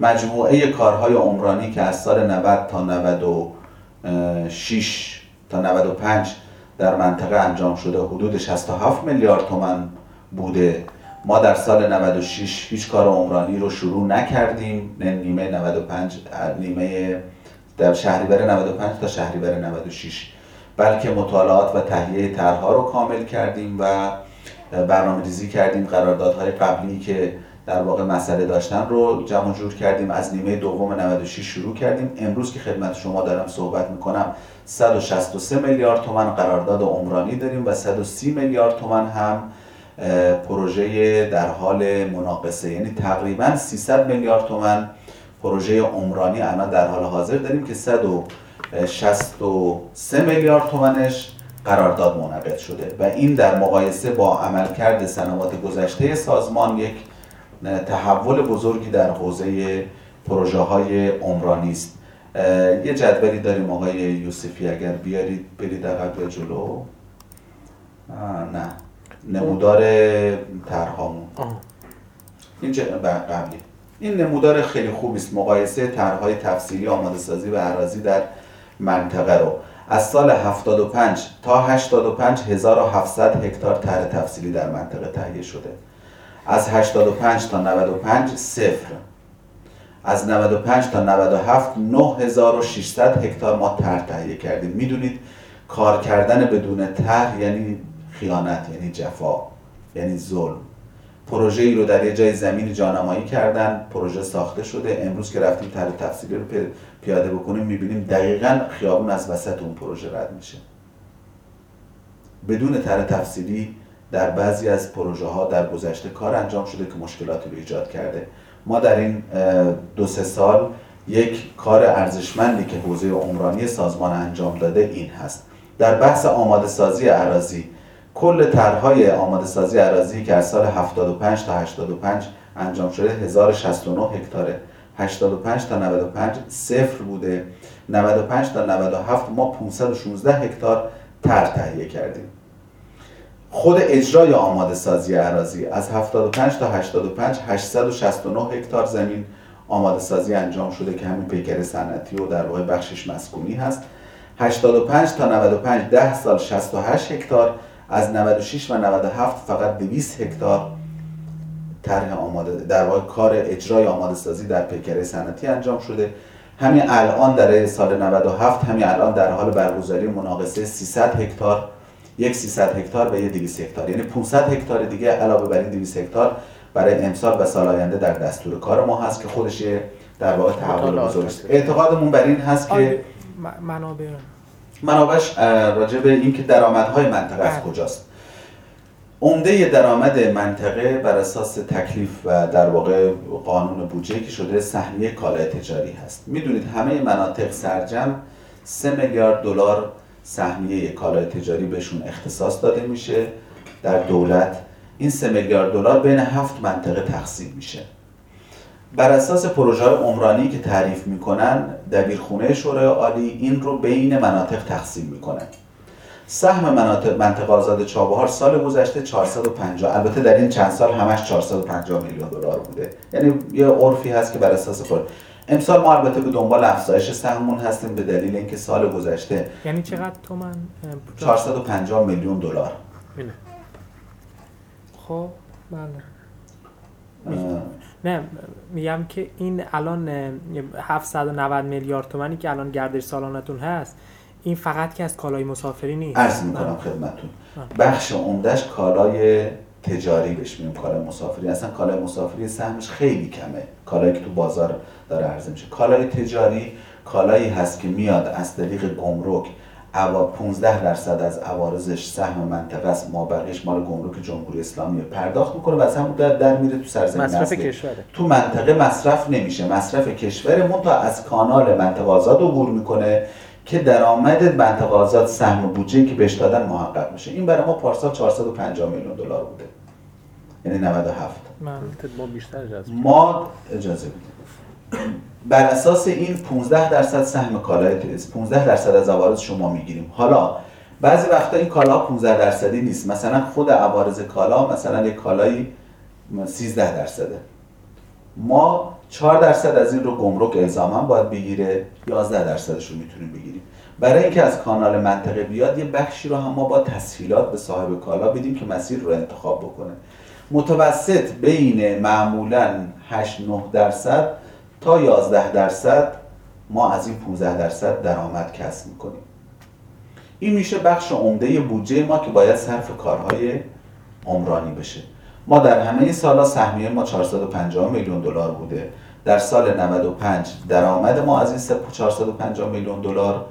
مجموعه کارهای عمرانی که از سال 90 تا 96 تا 95 در منطقه انجام شده حدود 67 میلیارد تومن بوده. ما در سال 96 هیچ کار عمرانی رو شروع نکردیم. نیمه 95 نیمه در شهریور 95 تا شهریور 96 بلکه مطالعات و تهیه طرحها رو کامل کردیم و برنامه ریزی کردیم. قراردادهای قبلی که در واقع مسئله داشتن رو جمع جور کردیم. از نیمه دوم 96 شروع کردیم. امروز که خدمت شما دارم صحبت می‌کنم 163 میلیارد تومن قرارداد عمرانی داریم و 130 میلیارد تومن هم پروژه در حال مناقصه. یعنی تقریبا 300 میلیارد تومن پروژه عمرانی الان در حال حاضر داریم که 163 میلیارد تومنش قرارداد منعقد شده. و این در مقایسه با عملکرد سنوات گذشته سازمان یک تحول بزرگی در حوزه پروژه های عمرانی است. یه جدولی داریم آقای یوسفی اگر بیارید برید قبل جلو. نه. نمودار طرحامون این قبلی. این نمودار خیلی خوبی است. مقایسه طرحهای تفصیلی آماده سازی و عراضی در منطقه رو. از سال 75 تا 85 1700 هکتار طرح تفصیلی در منطقه تهیه شده. از 85 تا 95 صفر. از 95 تا 97 9600 هکتار ما طرح تهیه کردیم. می‌دونید کار کردن بدون طرح یعنی خیانت یعنی جفا یعنی ظلم. پروژه ای رو در یه جای زمین جانمایی کردن پروژه ساخته شده. امروز که رفتیم طرح تفصیلی رو پیاده بکنیم می‌بینیم دقیقا خیابون از وسط اون پروژه رد میشه. بدون طرح تفصیلی در بعضی از پروژه ها در گذشته کار انجام شده که مشکلاتی رو ایجاد کرده. ما در این دو سه سال یک کار ارزشمندی که حوزه عمرانی سازمان انجام داده این هست. در بحث آماده سازی عراضی کل طرحهای آماده سازی عراضی که از سال 75 تا 85 انجام شده 1069 هکتاره. 85 تا 95 صفر بوده. 95 تا 97 ما 516 هکتار طرح تهیه کردیم. خود اجرای آماده سازی عراضی از 75 تا 85 869 هکتار زمین آماده سازی انجام شده که همین پیکر صنعتی و در واقع بخشش مسکونی هست. 85 تا 95 10 سال 68 هکتار از 96 و 97 فقط 200 هکتار طرح آماده در واقع کار اجرای آماده سازی در پیکره صنعتی انجام شده. همین الان در سال 97 همین الان در حال برگزاری مناقصه 300 هکتار. یک 300 هکتار و یک 200 هکتار. یعنی 500 هکتار دیگه علاوه بر این 200 هکتار برای امسال و سال آینده در دستور کار ما هست که خودش در واقع تحول بزرگ است. اعتقادمون بر این هست که منابع. منابعش راجع به اینکه درآمدهای منطقه از بله. کجاست. عمده درآمد منطقه بر اساس تکلیف و در واقع قانون بودجه که شده سهمیه کالای تجاری هست. می‌دونید همه مناطق سرجم 3 میلیارد دلار سهمیه کالای تجاری بهشون اختصاص داده میشه در دولت. این 3 میلیارد دلار بین هفت منطقه تقسیم میشه. بر اساس پروژه عمرانی که تعریف می‌کنن دبیرخونه شورای عالی این رو بین مناطق تقسیم می‌کنن سهم مناطق منطقه آزاد چابهار سال گذشته 450 البته در این چند سال همش 450 میلیون دلار بوده. یعنی یه عرفی هست که بر اساس خود. امسال ما البته به دنبال افزایش سهممون هستیم به دلیل اینکه سال گذشته یعنی چقدر تومن؟ 450 میلیون دلار. خب بله. نه میگم که این الان 790 میلیارد تومنی که الان گردش سالانتون هست این فقط که از کالای مسافری نیست. عرض می‌کنم خدمتون بخش عمدهش کالای تجاری بهش میگیم کالای مسافری. اصلا کالای مسافری سهمش خیلی کمه. کالایی که تو بازار داره عرضه میشه. کالای تجاری کالایی هست که میاد از طریق گمرک 15 درصد از عوارضش سهم منطقه است. ما بقیش مال گمرک جمهوری اسلامی پرداخت می‌کنه و از همون در, در میره تو سرزمین مصرف کشوره. تو منطقه مصرف نمیشه. مصرف کشور تا از کانال منطقه آزاد عبور می‌کنه که درآمد منطقه آزاد سهم بودجه که بهش دادن محقق میشه. این برای ما پارسال 450 میلیون دلار بوده. یعنی 97 ما بیشتر اجازه ما اجازه بدیم بر اساس این 15 درصد سهم کالای 15 درصد از عوارض شما می‌گیریم. حالا بعضی وقتا این کالا 15 درصدی نیست. مثلا خود عوارض کالا مثلا یک کالایی 13 درصده. ما 4 درصد از این رو گمرک الزاما باید بگیره 11 درصدش رو می‌تونیم بگیریم. برای اینکه از کانال منطقه بیاد یه بخشی رو هم ما با تسهیلات به صاحب کالا بدیم که مسیر رو انتخاب بکنه. متوسط بین معمولا 8 9 درصد تا 11 درصد ما از این 15 درصد درآمد کسب می‌کنیم. این میشه بخش عمده بودجه ما که باید صرف کارهای عمرانی بشه. ما در همه سالا سهمیه ما 450 میلیون دلار بوده. در سال 95 درآمد ما از این 450 میلیون دلار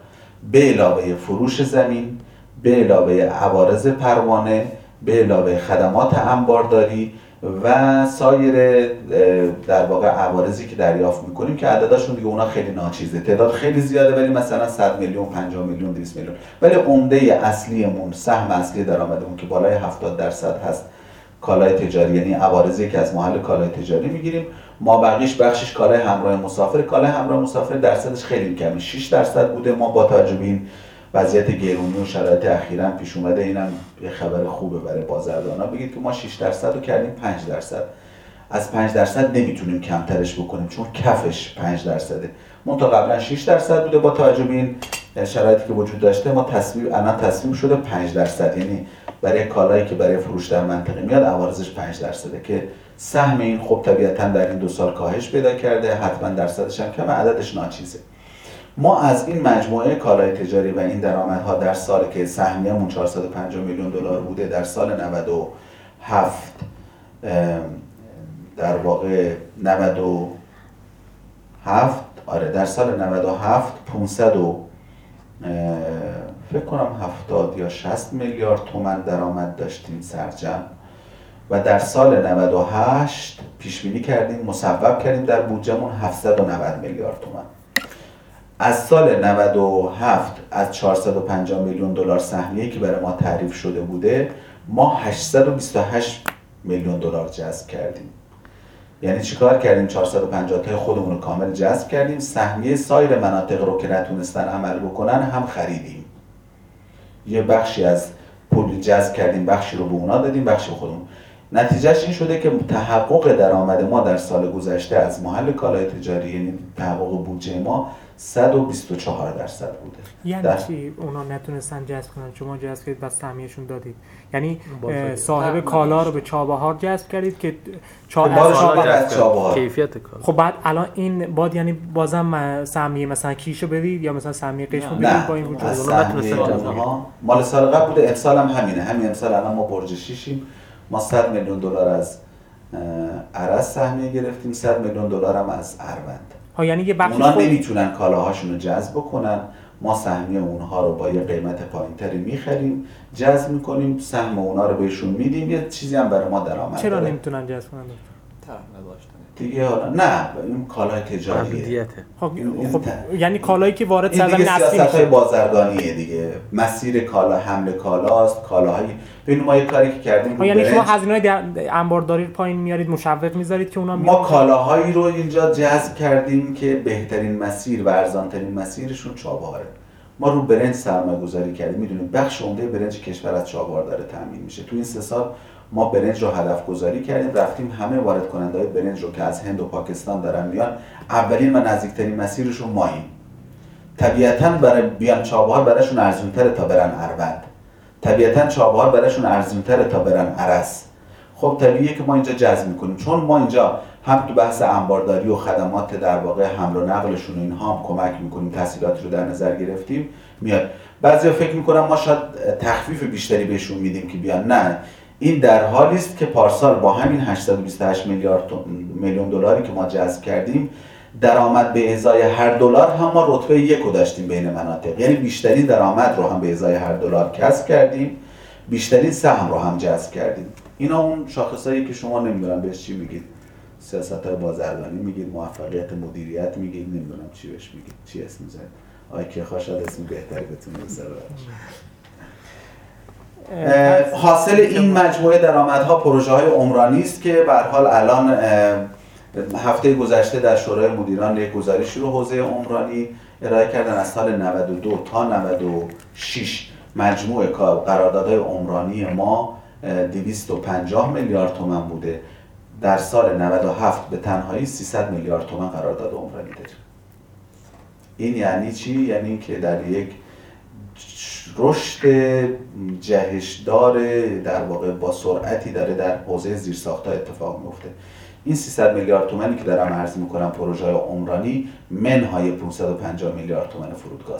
به علاوه فروش زمین به علاوه عوارض پروانه به علاوه خدمات انبارداری و سایر در واقع عوارضی که دریافت می‌کنیم که عددشون دیگه اونا خیلی ناچیزه. تعداد خیلی زیاده ولی مثلا 100 میلیون 50 میلیون 200 میلیون. ولی عمده اصلیمون سهم اصلی درآمدمون که بالای 70 درصد هست کالای تجاری. یعنی عوارضی که از محل کالای تجاری می‌گیریم. ما بقیش بخشش کالای همراه مسافر. کالای همراه مسافر درصدش خیلی کمی 6 درصد بوده. ما با توجه این وضعیت گرونی و شرایط اخیرا پیش اومده. اینم یه خبر خوبه برای بازرگانا بگید که ما 6 درصد رو کردیم 5 درصد. از 5 درصد نمی‌تونیم کمترش بکنیم چون کفش 5 درصده. تا قبلا 6 درصد بوده با توجه به این شرایطی که وجود داشته. ما تصمیم الان تصمیم شده 5 درصد. یعنی برای کالایی که برای فروش در منطقه میاد عوارضش 5 درصده که سهم این خب طبیعتا در این دو سال کاهش پیدا کرده. حتما درصدش هم کم عددش ناچیزه. ما از این مجموعه کالای تجاری و این درآمدها در سال که سهمیه‌مون 450 میلیون دلار بوده در سال 97 در واقع 97 آره در سال 97 500 و فکر کنم 70 یا 60 میلیارد تومن درآمد داشتیم سرجم و در سال 98 پیش بینی کردیم مصوب کردیم در بودجهمون 790 میلیارد تومن. از سال 97 از 450 میلیون دلار سهمیه که برای ما تعریف شده بوده ما 828 میلیون دلار جذب کردیم. یعنی چیکار کردیم؟ 450 تا خودمون رو کامل جذب کردیم. سهمیه سایر مناطق رو که نتونستن عمل بکنن هم خریدیم. یه بخشی از پول جذب کردیم بخشی رو به اونا دادیم بخشی خودمون. نتیجهش این شده که تحقق درآمد ما در سال گذشته از محل کالای تجاری یعنی تحقق بودجه ما 124 درصد بوده. یعنی در... چی؟ اونا نتونستن جذب کنن؟ شما جذب کردید و سهمیهشون دادید. یعنی صاحب کالا رو به چابهار جذب کردید که. از چابهار. کیفیت کالا. خب بعد الان این باد یعنی بازم سهمیه مثلا کیشو بدید یا مثلا سهمیه قشمو بدید با این وجود؟ مال سال قبل بوده امسال هم همینه. همین امسال الان ما برج شیشیم. ما 100 میلیون دلار از عرض سهمیه گرفتیم. 100 میلیون دلار هم از اروند. ها یعنی یه بخش اونا نمی‌تونن کالاهاشون رو جذب بکنن. ما سهمیه اونها رو با یه قیمت پایینتری می‌خریم جذب می‌کنیم سهم اونا رو بهشون میدیم. یه چیزی هم برای ما درآمد چرا نمی‌تونن جذب کنن؟ دیگه حالا نه این کالای تجاریه. خب, خب یعنی کالایی که وارد سرزمین اصلی میشه. بازرگانیه دیگه. مسیر کالا حمل کالاست کالاهای ببین ما یه کاری که کردیم یعنی شما هزینه‌های انبارداری پایین میارید مشوق می‌ذارید که اونا ما کالاهایی رو اینجا جذب کردیم که بهترین مسیر و ارزانترین مسیرشون چابهاره ما رو برنج سرمایه گذاری کردیم. می‌دونیم بخش عمده برنج کشور از چابهار داره تامین میشه. تو این سه سال ما برنج رو هدف گذاری کردیم رفتیم همه وارد کننده های برنج رو که از هند و پاکستان دارن میان اولین و نزدیکترین مسیرش رو ماییم طبیعتا برای بیان چابهار براشون ارزونتره تا برن اروند. طبیعتا چابهار براشون ارزونتره تا برن عرس. خب طبیعیه که ما اینجا جذب می‌کنیم. چون ما اینجا هم تو بحث انبارداری و خدمات در واقع حمل و نقلشون و اینها هم کمک می‌کنیم تحصیلاتی رو در نظر گرفتیم میاد. بعضیا فکر می‌کنم ما شاید تخفیف بیشتری بهشون میدیم که بیان. نه. این در حالی است که پارسال با همین 828 میلیارد میلیون دلاری که ما جذب کردیم درآمد به ازای هر دلار هم ما رتبه یک رو داشتیم بین مناطق. یعنی بیشترین درآمد رو هم به ازای هر دلار کسب کردیم بیشترین سهم رو هم جذب کردیم. اینا اون شاخصایی که شما نمی‌دونم بهش چی میگید. سیاست های بازرگانی میگید موفقیت مدیریت میگید نمی‌دونم چی بهش میگید چی اسم می‌ذارید. آقای که شاید اسم بهتری بتونه حاصل این مجموعه درآمدها پروژه های عمرانی است که به حال الان هفته گذشته در شورای مدیران یک گزارشی رو حوزه عمرانی ارائه کردن. از سال 92 تا 96 مجموع قراردادهای عمرانی ما 250 میلیارد تومن بوده. در سال 97 به تنهایی 300 میلیارد تومن قرارداد عمرانی داریم. این یعنی چی؟ یعنی که در یک رشد جهشدار در واقع با سرعتی داره در حوزه زیرساختها اتفاق میفته این 300 میلیارد تومانی که دارم عرض می‌کنم پروژه عمرانی منهای 550 میلیارد تومن فرودگاه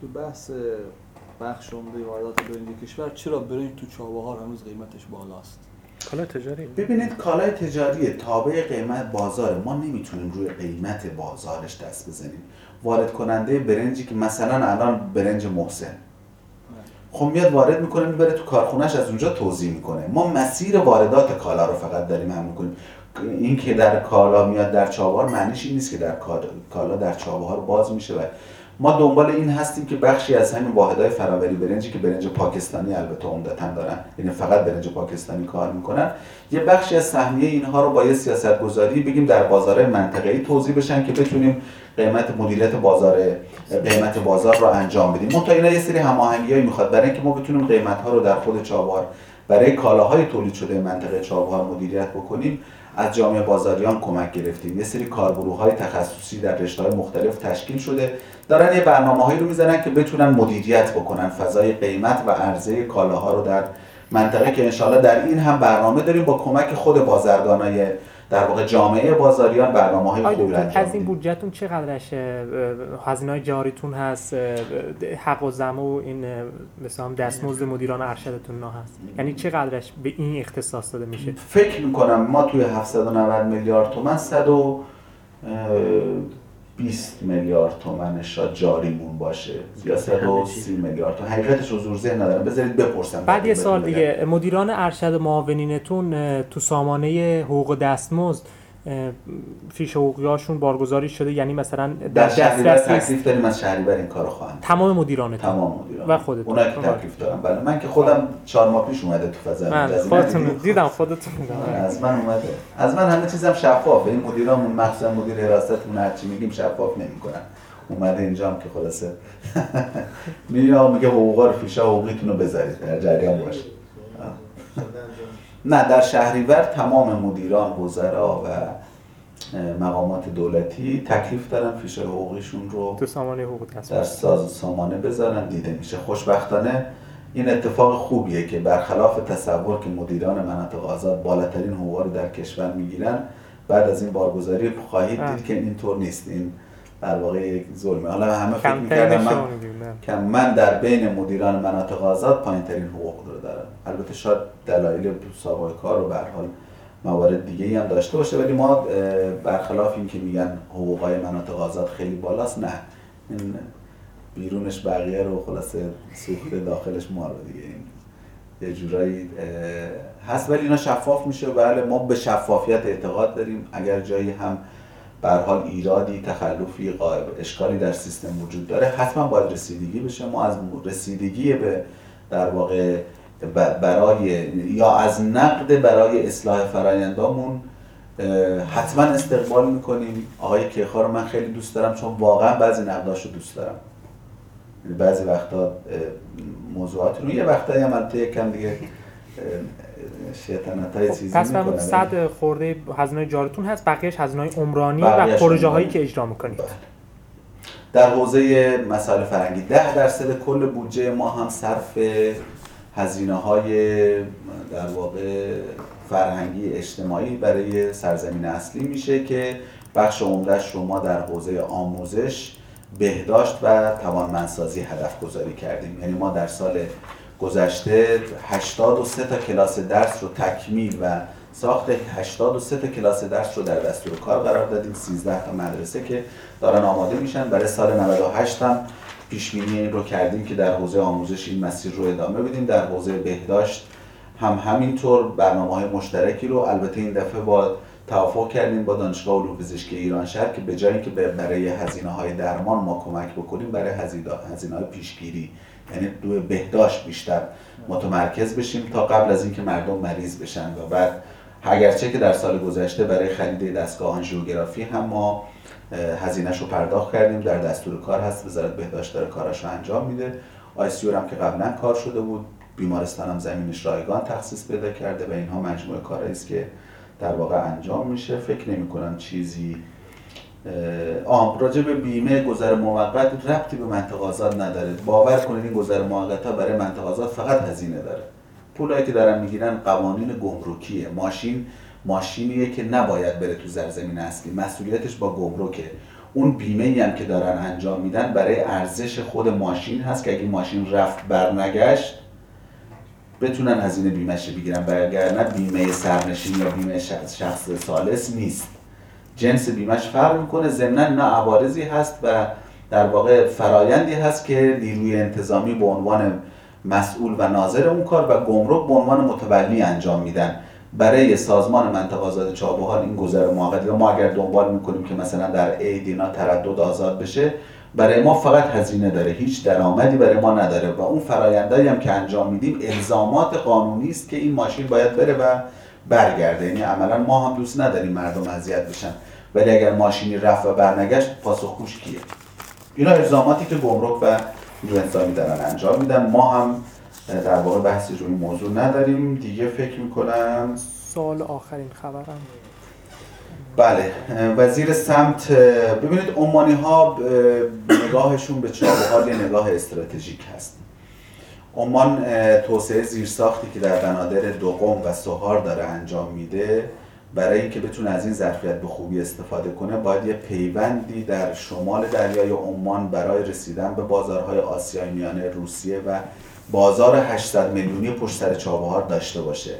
تو بحث بخش عمده واردات برنج کشور چرا برنج تو چابهار هنوز قیمتش بالاست؟ کالای تجاری. ببینید کالای تجاری تابع قیمت بازار ما نمی‌تونیم روی قیمت بازارش دست بزنیم. وارد کننده برنجی که مثلا الان برنج محسن. خب میاد وارد می‌کنه می‌بره تو کارخونهش از اونجا توضیح می‌کنه. ما مسیر واردات کالا رو فقط داریم هم می‌کنیم. این که در کالا میاد در چابهار معنیش این نیست که در کالا در چابهار باز میشه. و ما دنبال این هستیم که بخشی از همین واحدهای فراوری برنجی که برنج پاکستانی البته عمدتا دارن یعنی فقط برنج پاکستانی کار می‌کنن یه بخشی از سهمیه اینها رو با یه سیاست گذاری بگیم در بازار منطقه‌ای توضیح بشن که بتونیم قیمت مدیریت بازار قیمت بازار رو انجام بدیم. تا اینا یه سری هماهنگیایی می‌خواد. برای اینکه ما بتونیم قیمت ها رو در خود چابهار برای کالاهای تولید شده منطقه چابهار مدیریت بکنیم از جامعه بازاریان کمک گرفتیم. یه سری کارگروه های تخصصی در رشته های مختلف تشکیل شده. دارن یه برنامه هایی رو می‌زنن که بتونن مدیریت بکنن فضای قیمت و عرضه کالاها رو در منطقه که انشاءالله در این هم برنامه داریم با کمک خود بازرگانای در واقع جامعه بازاریان برنامه های خوبی از این بودجهتون چقدرش هزینه جاریتون هست؟ حق و زم و این مثلا دستمزد مدیران ارشدتون هست؟ یعنی چقدرش به این اختصاص داده میشه؟ فکر می‌کنم ما توی 790 میلیارد تومن 100 20 میلیارد تومن شاید جاریمون باشه. یا 130 میلیارد تومن. حقیقتش حضور ذهن ندارم. بذارید بپرسم. بعد یه سال دیگه. مدیران ارشد و معاونینتون تو سامانه حقوق دستمزد فیش حقوقیاشون بارگذاری شده یعنی مثلا در دسترس تکلیف داریم از شهریور این کارو خواهند تمام مدیران تمام مدیران. و خودتون. اونا که تکلیف دارم بله من که خودم چهار ماه پیش اومده تو فضا. من خودتون دیدم خودتون از من اومده. از من همه چیزم شفافه این مدیرامون مخصوصا مدیر حراستمون هر چی میگیم شفاف نمی‌کنن. اومده اینجام که خلاصه میگه میگه حقوقا رو فیشا حقوقیتون رو بذارید. در جریان باشه نه در شهریور تمام مدیران وزرا و مقامات دولتی تکلیف دارن فیش حقوقیشون رو تو سامانه حقوق در ساز سامانه بذارن دیده میشه. خوشبختانه این اتفاق خوبیه که برخلاف تصور که مدیران مناطق آزاد بالاترین حقوق رو در کشور می‌گیرن بعد از این بارگذاری خواهید دید که اینطور نیست. این در واقع یک ظلمه. حالا همه فکر می‌کردم من که من در بین مدیران مناطق آزاد پایین ترین حقوق رو دارم. البته شاید دلایل سابقه کار رو به حال موارد دیگه هم داشته باشه ولی ما برخلاف این که میگن حقوقای مناطق آزاد خیلی بالاست نه. این بیرونش بقیه رو خلاصه سوخته داخلش ما رو دیگه. این یه جورایی هست ولی اینا شفاف میشه. بله ما به شفافیت اعتقاد داریم. اگر جایی هم به حال ایرادی تخلفی قائب اشکالی در سیستم وجود داره. حتما باید رسیدگی بشه. ما از رسیدگی به در واقع برای یا از نقد برای اصلاح فرایندامون حتما استقبال می‌کنیم. آقای کیخا رو من خیلی دوست دارم چون واقعا بعضی نقداش رو دوست دارم. یعنی بعضی وقتا موضوعات رو. یه وقتایی هم البته کم دیگه شیطنت های خب، چیزی پس صد خورده هزینه جارتون هست بقیهش هزینه عمرانی و پروژه هایی که اجرا می‌کنید. بله. در حوزه مسائل فرنگی ده درصد کل بودجه ما هم صرف هزینه های در واقع فرهنگی اجتماعی برای سرزمین اصلی میشه که بخش عمدهش رو ما در حوزه آموزش بهداشت و توانمندسازی هدف گذاری کردیم. یعنی ما در سال گذشته 83 تا کلاس درس رو تکمیل و ساخت. 83 تا کلاس درس رو در دستور کار قرار دادیم. 13 تا مدرسه که دارن آماده میشن. برای سال 98 هم پیش بینی رو کردیم که در حوزه آموزش این مسیر رو ادامه بدیم. در حوزه بهداشت هم همینطور برنامه های مشترکی رو البته این دفعه با توافق کردیم با دانشگاه علوم پزشکی ایران شهر که به جایی که برای هزینه های درمان ما کمک بکنیم برای هزینه های پیشگیری یعنی روی بهداشت بیشتر متمرکز بشیم تا قبل از اینکه مردم مریض بشن و بعد اگرچه که در سال گذشته برای خرید دستگاه آنژیوگرافی هم ما هزینهش رو پرداخت کردیم در دستور کار هست وزارت بهداشت داره کارش رو انجام میده. آیسیور هم که قبلا کار شده بود بیمارستان هم زمینش رایگان تخصیص پیدا کرده و اینها مجموعه کارهایی است که در واقع انجام میشه. فکر نمی کنم چیزی آم راجع به بیمه گذر موقت ربطی به منطقه نداره. باور کنید این گذر موقت ها برای منطقه فقط هزینه داره. پولایی که دارن می‌گیرن قوانین گمرکیه. ماشین ماشینیه که نباید بره تو زرزمین اصلی. مسئولیتش با گمرکه. اون بیمه ای هم که دارن انجام میدن برای ارزش خود ماشین هست که اگه ماشین رفت برنگشت بتونن هزینه بیمهش بگیرن. نه بیمه سرنشین یا بیمه شخص سالس نیست. جنس بیمهش فرق می‌کنه. ضمنا نه عوارضی هست و در واقع فرایندی هست که نیروی انتظامی به عنوان مسئول و ناظر اون کار و گمرک به عنوان متولی انجام میدن. برای سازمان منطقه آزاد چابهار این گذر یا ما اگر دنبال می‌کنیم که مثلا در عید اینا تردد آزاد بشه برای ما فقط هزینه داره. هیچ درآمدی برای ما نداره و اون فرایندهایی هم که انجام میدیم الزامات قانونی است که این ماشین باید بره و برگرده. یعنی عملا ما هم دوست نداریم مردم اذیت بشن. ولی اگر ماشینی رفت و برنگشت پاسخگوش کیه؟ اینا الزاماتی که گمرک و نیرو انسانی دارن انجام میدن. ما هم در واقع بحثی روی موضوع نداریم. دیگه فکر می‌کنم سال آخرین خبرم. بله. وزیر سمت ببینید عمانی ها نگاهشون به چابهار یه نگاه استراتژیک هست. عمان توسعه زیرساختی که در بنادر دوقم و سوهار داره انجام میده برای اینکه بتونه از این ظرفیت به خوبی استفاده کنه باید یه پیوندی در شمال دریای عمان برای رسیدن به بازارهای آسیای میانه روسیه و بازار 800 میلیونی پشت سر چابهار داشته باشه.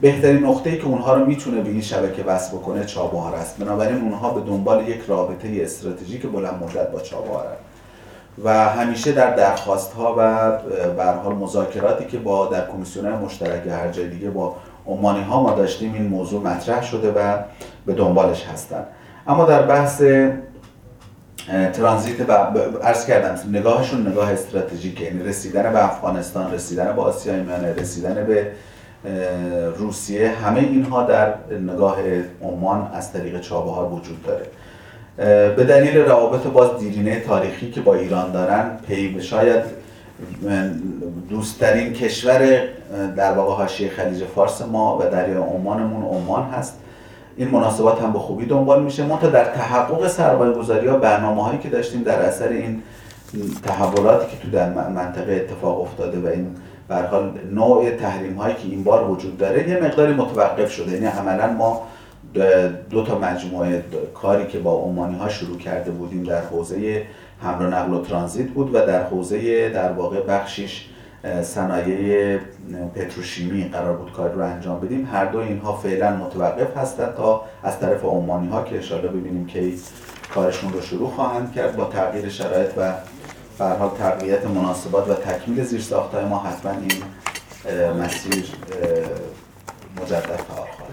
بهترین نقطه‌ای که اونها رو می‌تونه به این شبکه وصل بکنه چابهار است. بنابراین اونها به دنبال یک رابطه استراتژیک بلند مدت با چابهار و همیشه در درخواست ها و به مذاکراتی که با در کمیسیون مشترک هر جای دیگه با عمانی ها ما داشتیم این موضوع مطرح شده و به دنبالش هستن. اما در بحث ترانزیت و عرض کردم نگاهشون نگاه استراتژیک یعنی رسیدن به افغانستان رسیدن به آسیای میانه رسیدن به روسیه همه اینها در نگاه عمان از طریق چابهار وجود داره. به دلیل روابط باز دیرینه تاریخی که با ایران دارن پی شاید دوستترین کشور در واقع حاشیه خلیج فارس ما و دریای عمانمون عمان هست. این مناسبات هم به خوبی دنبال میشه. ما تا در تحقق سرمایه گذاری ها برنامه هایی که داشتیم در اثر این تحولاتی که تو در منطقه اتفاق افتاده و این حال نوع تحریم هایی که این بار وجود داره یه مقداری متوقف شده. یعنی عملا ما دو تا مجموعه کاری که با عمانی ها شروع کرده بودیم در حوزه حمل و نقل و ترانزیت بود و در حوزه در واقع بخشیش صنایع پتروشیمی قرار بود کار رو انجام بدیم. هر دو اینها فعلا متوقف هستند تا از طرف عمانی ها که انشاءالله ببینیم که کارشون رو شروع خواهند کرد. با تغییر شرایط و به حال تقویت مناسبات و تکمیل زیر های ما حتما این مسیر مجدد فعال خواهد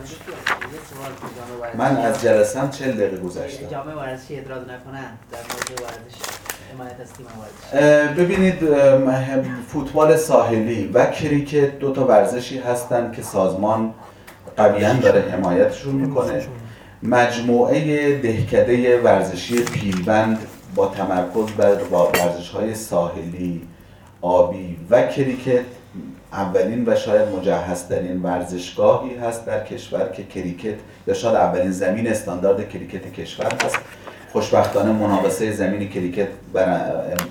من از جلسم چل دقیقه گذشتم. جامعه ورزشی ادراز نکنند در مورد ورزش ببینید فوتبال ساحلی و کریکت دو تا ورزشی هستند که سازمان قویا داره حمایتشون می‌کنه. مجموعه دهکده ورزشی پیلبند با تمرکز بر ورزش های ساحلی آبی و کریکت اولین و شاید مجهزترین ورزشگاهی هست در کشور که کریکت یا شاید اولین زمین استاندارد کریکت کشور هست. خوشبختانه مناقصه زمین کریکت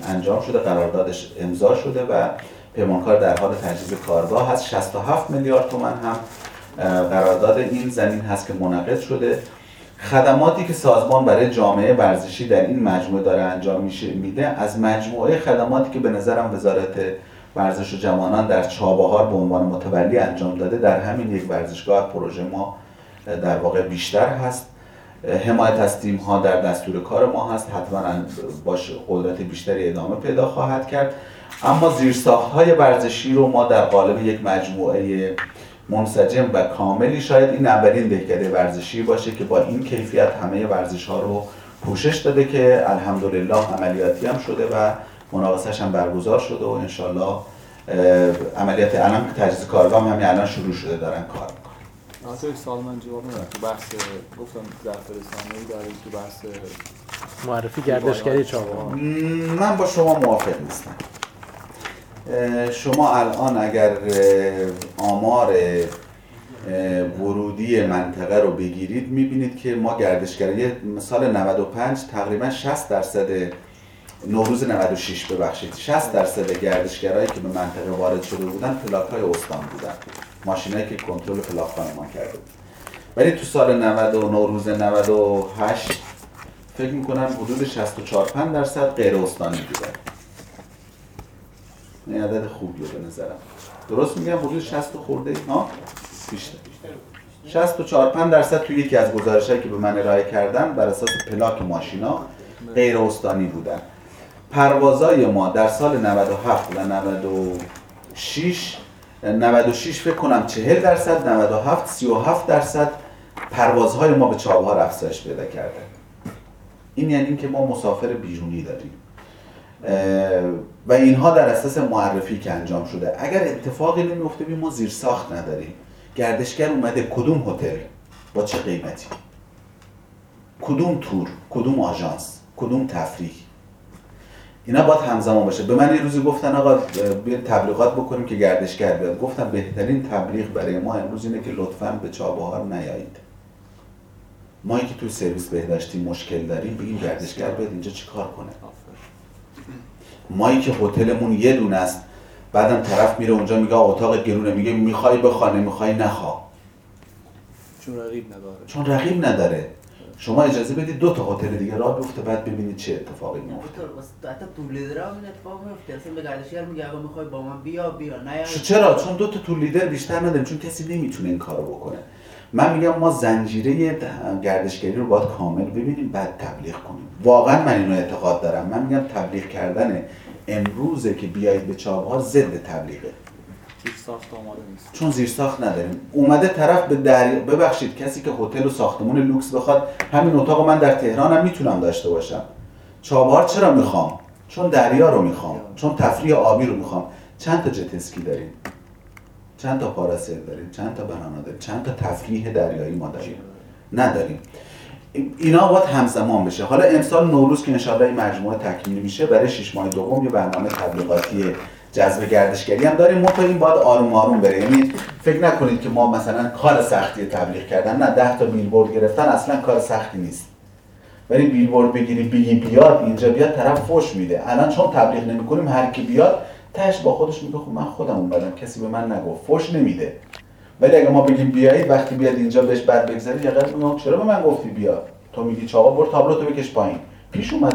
انجام شده قراردادش امضا شده و پیمانکار در حال تجهیز کارگاه هست. 67 میلیارد تومن هم قرارداد این زمین هست که منعقد شده. خدماتی که سازمان برای جامعه ورزشی در این مجموعه داره انجام میشه میده از مجموعه خدماتی که به نظرم وزارت ورزش جوانان در چابهار به عنوان متولی انجام داده. در همین یک ورزشگاه پروژه ما در واقع بیشتر هست. حمایت از تیم ها در دستور کار ما هست. حتما باش قدرت بیشتری ادامه پیدا خواهد کرد. اما زیرساخت های ورزشی رو ما در قالب یک مجموعه منسجم و کاملی شاید این اولین دهکده ورزشی باشه که با این کیفیت همه ورزش ها رو پوشش داده که الحمدلله عملیاتی هم شده و مناقصهش هم برگزار شده و انشالله عملیات الان تجهیز کارگاه همین الان شروع شده دارن کار می‌کنن. سال من جواب تو بحث گفتم ظرف رسانه‌ای داریم تو بحث معرفی گردشگری چابهار من با شما موافق نیستم. شما الان اگر آمار ورودی منطقه رو بگیرید می‌بینید که ما گردشگری سال 95 تقریبا 60 درصد نوروز 96 ببخشید. 60 درصد گردشگرایی که به منطقه وارد شده بودن پلاک های استان بودن. ماشینایی که کنترل پلاک ما کرده بود. ولی تو سال 90 و نوروز 98 فکر می‌کنم حدود 64 5 درصد غیر استانی بودن این عدد خوبیه به نظرم. درست میگم حدود 60 خورده ها؟ بیشتر 64 5 درصد توی یکی از گزارشهایی که به من ارائه کردن بر اساس پلاک ماشینا غیر استانی بودن. پروازای ما در سال 97 و 96 96 فکر کنم 40 درصد 97 37 درصد پروازهای ما به چابهار افزایش پیدا کرده. این یعنی اینکه ما مسافر بیرونی داریم. و اینها در اساس معرفی که انجام شده. اگر اتفاقی نمیفته بیم ما زیر ساخت نداریم. گردشگر اومده کدوم هتل؟ با چه قیمتی؟ کدوم تور؟ کدوم آژانس؟ کدوم تفریح؟ اینا باید همزمان باشه. به من یه روزی گفتن آقا بیا تبلیغات بکنیم که گردشگر بیاد. گفتم بهترین تبلیغ برای ما امروز اینه که لطفا به چابهار نیایید. ما که توی سرویس بهداشتی مشکل داریم بگیم گردشگر بیاد اینجا چیکار کنه؟ مایی که هتلمون یه دونه است بعدم طرف میره اونجا میگه اتاق گرونه. میگه می‌خوای بخوانه می‌خوای نخوا چون رقیب نداره. چون رقیب نداره. شما اجازه بدید دو تا هتل دیگه راه بیفته بعد ببینید چه اتفاقی میفته. حتی طول لیدر هم این اتفاق میفته. اصلا به گردشگر میگه اگه می‌خوای با من بیا بیا نه. چرا؟ چون دو تا طول لیدر بیشتر نداریم چون کسی نمی‌تونه این کارو بکنه. من میگم ما زنجیره گردشگری رو باید کامل ببینیم بعد تبلیغ کنیم. واقعا من اینو اعتقاد دارم. من میگم تبلیغ کردن امروزه که بیایید به چابهار ضد تبلیغه. چون زیر ساخت نداریم. اومده طرف به دریا ببخشید کسی که هتل و ساختمون لوکس بخواد همین اتاق من در تهران هم می‌تونم داشته باشم. چابهار چرا می‌خوام؟ چون دریا رو می‌خوام. چون تفریح آبی رو می‌خوام. چند تا جت اسکی داریم؟ چند تا پاراسل داریم؟ چند تا بنانا داریم؟ چند تا تفریح دریایی ما داریم؟ نداریم. اینا باید همزمان بشه. حالا امسال نوروز که انشالله این مجموعه تکمیل میشه برای شش ماه دوم یه برنامه تبلیغاتی جذب گردشگری هم داریم. منتها این باید آروم آروم بره یعنی فکر نکنید که ما مثلا کار سختی تبلیغ کردن نه ده تا بیلبورد گرفتن اصلا کار سختی نیست. ولی بیلبورد بگیری بگی بیاد اینجا بیاد طرف فوش میده. الان چون تبلیغ نمی‌کنیم هر کی بیاد تاش با خودش میگه خب من خودم اومدم کسی به من نگفت. فوش نمیده. ولی اگه ما بگیم بیایید وقتی بیاد اینجا بهش بد بگذاری یا چرا به من گفتی بیا؟ تو میگی چاقا برو تابلو تو بکش پایین. پیش اومد.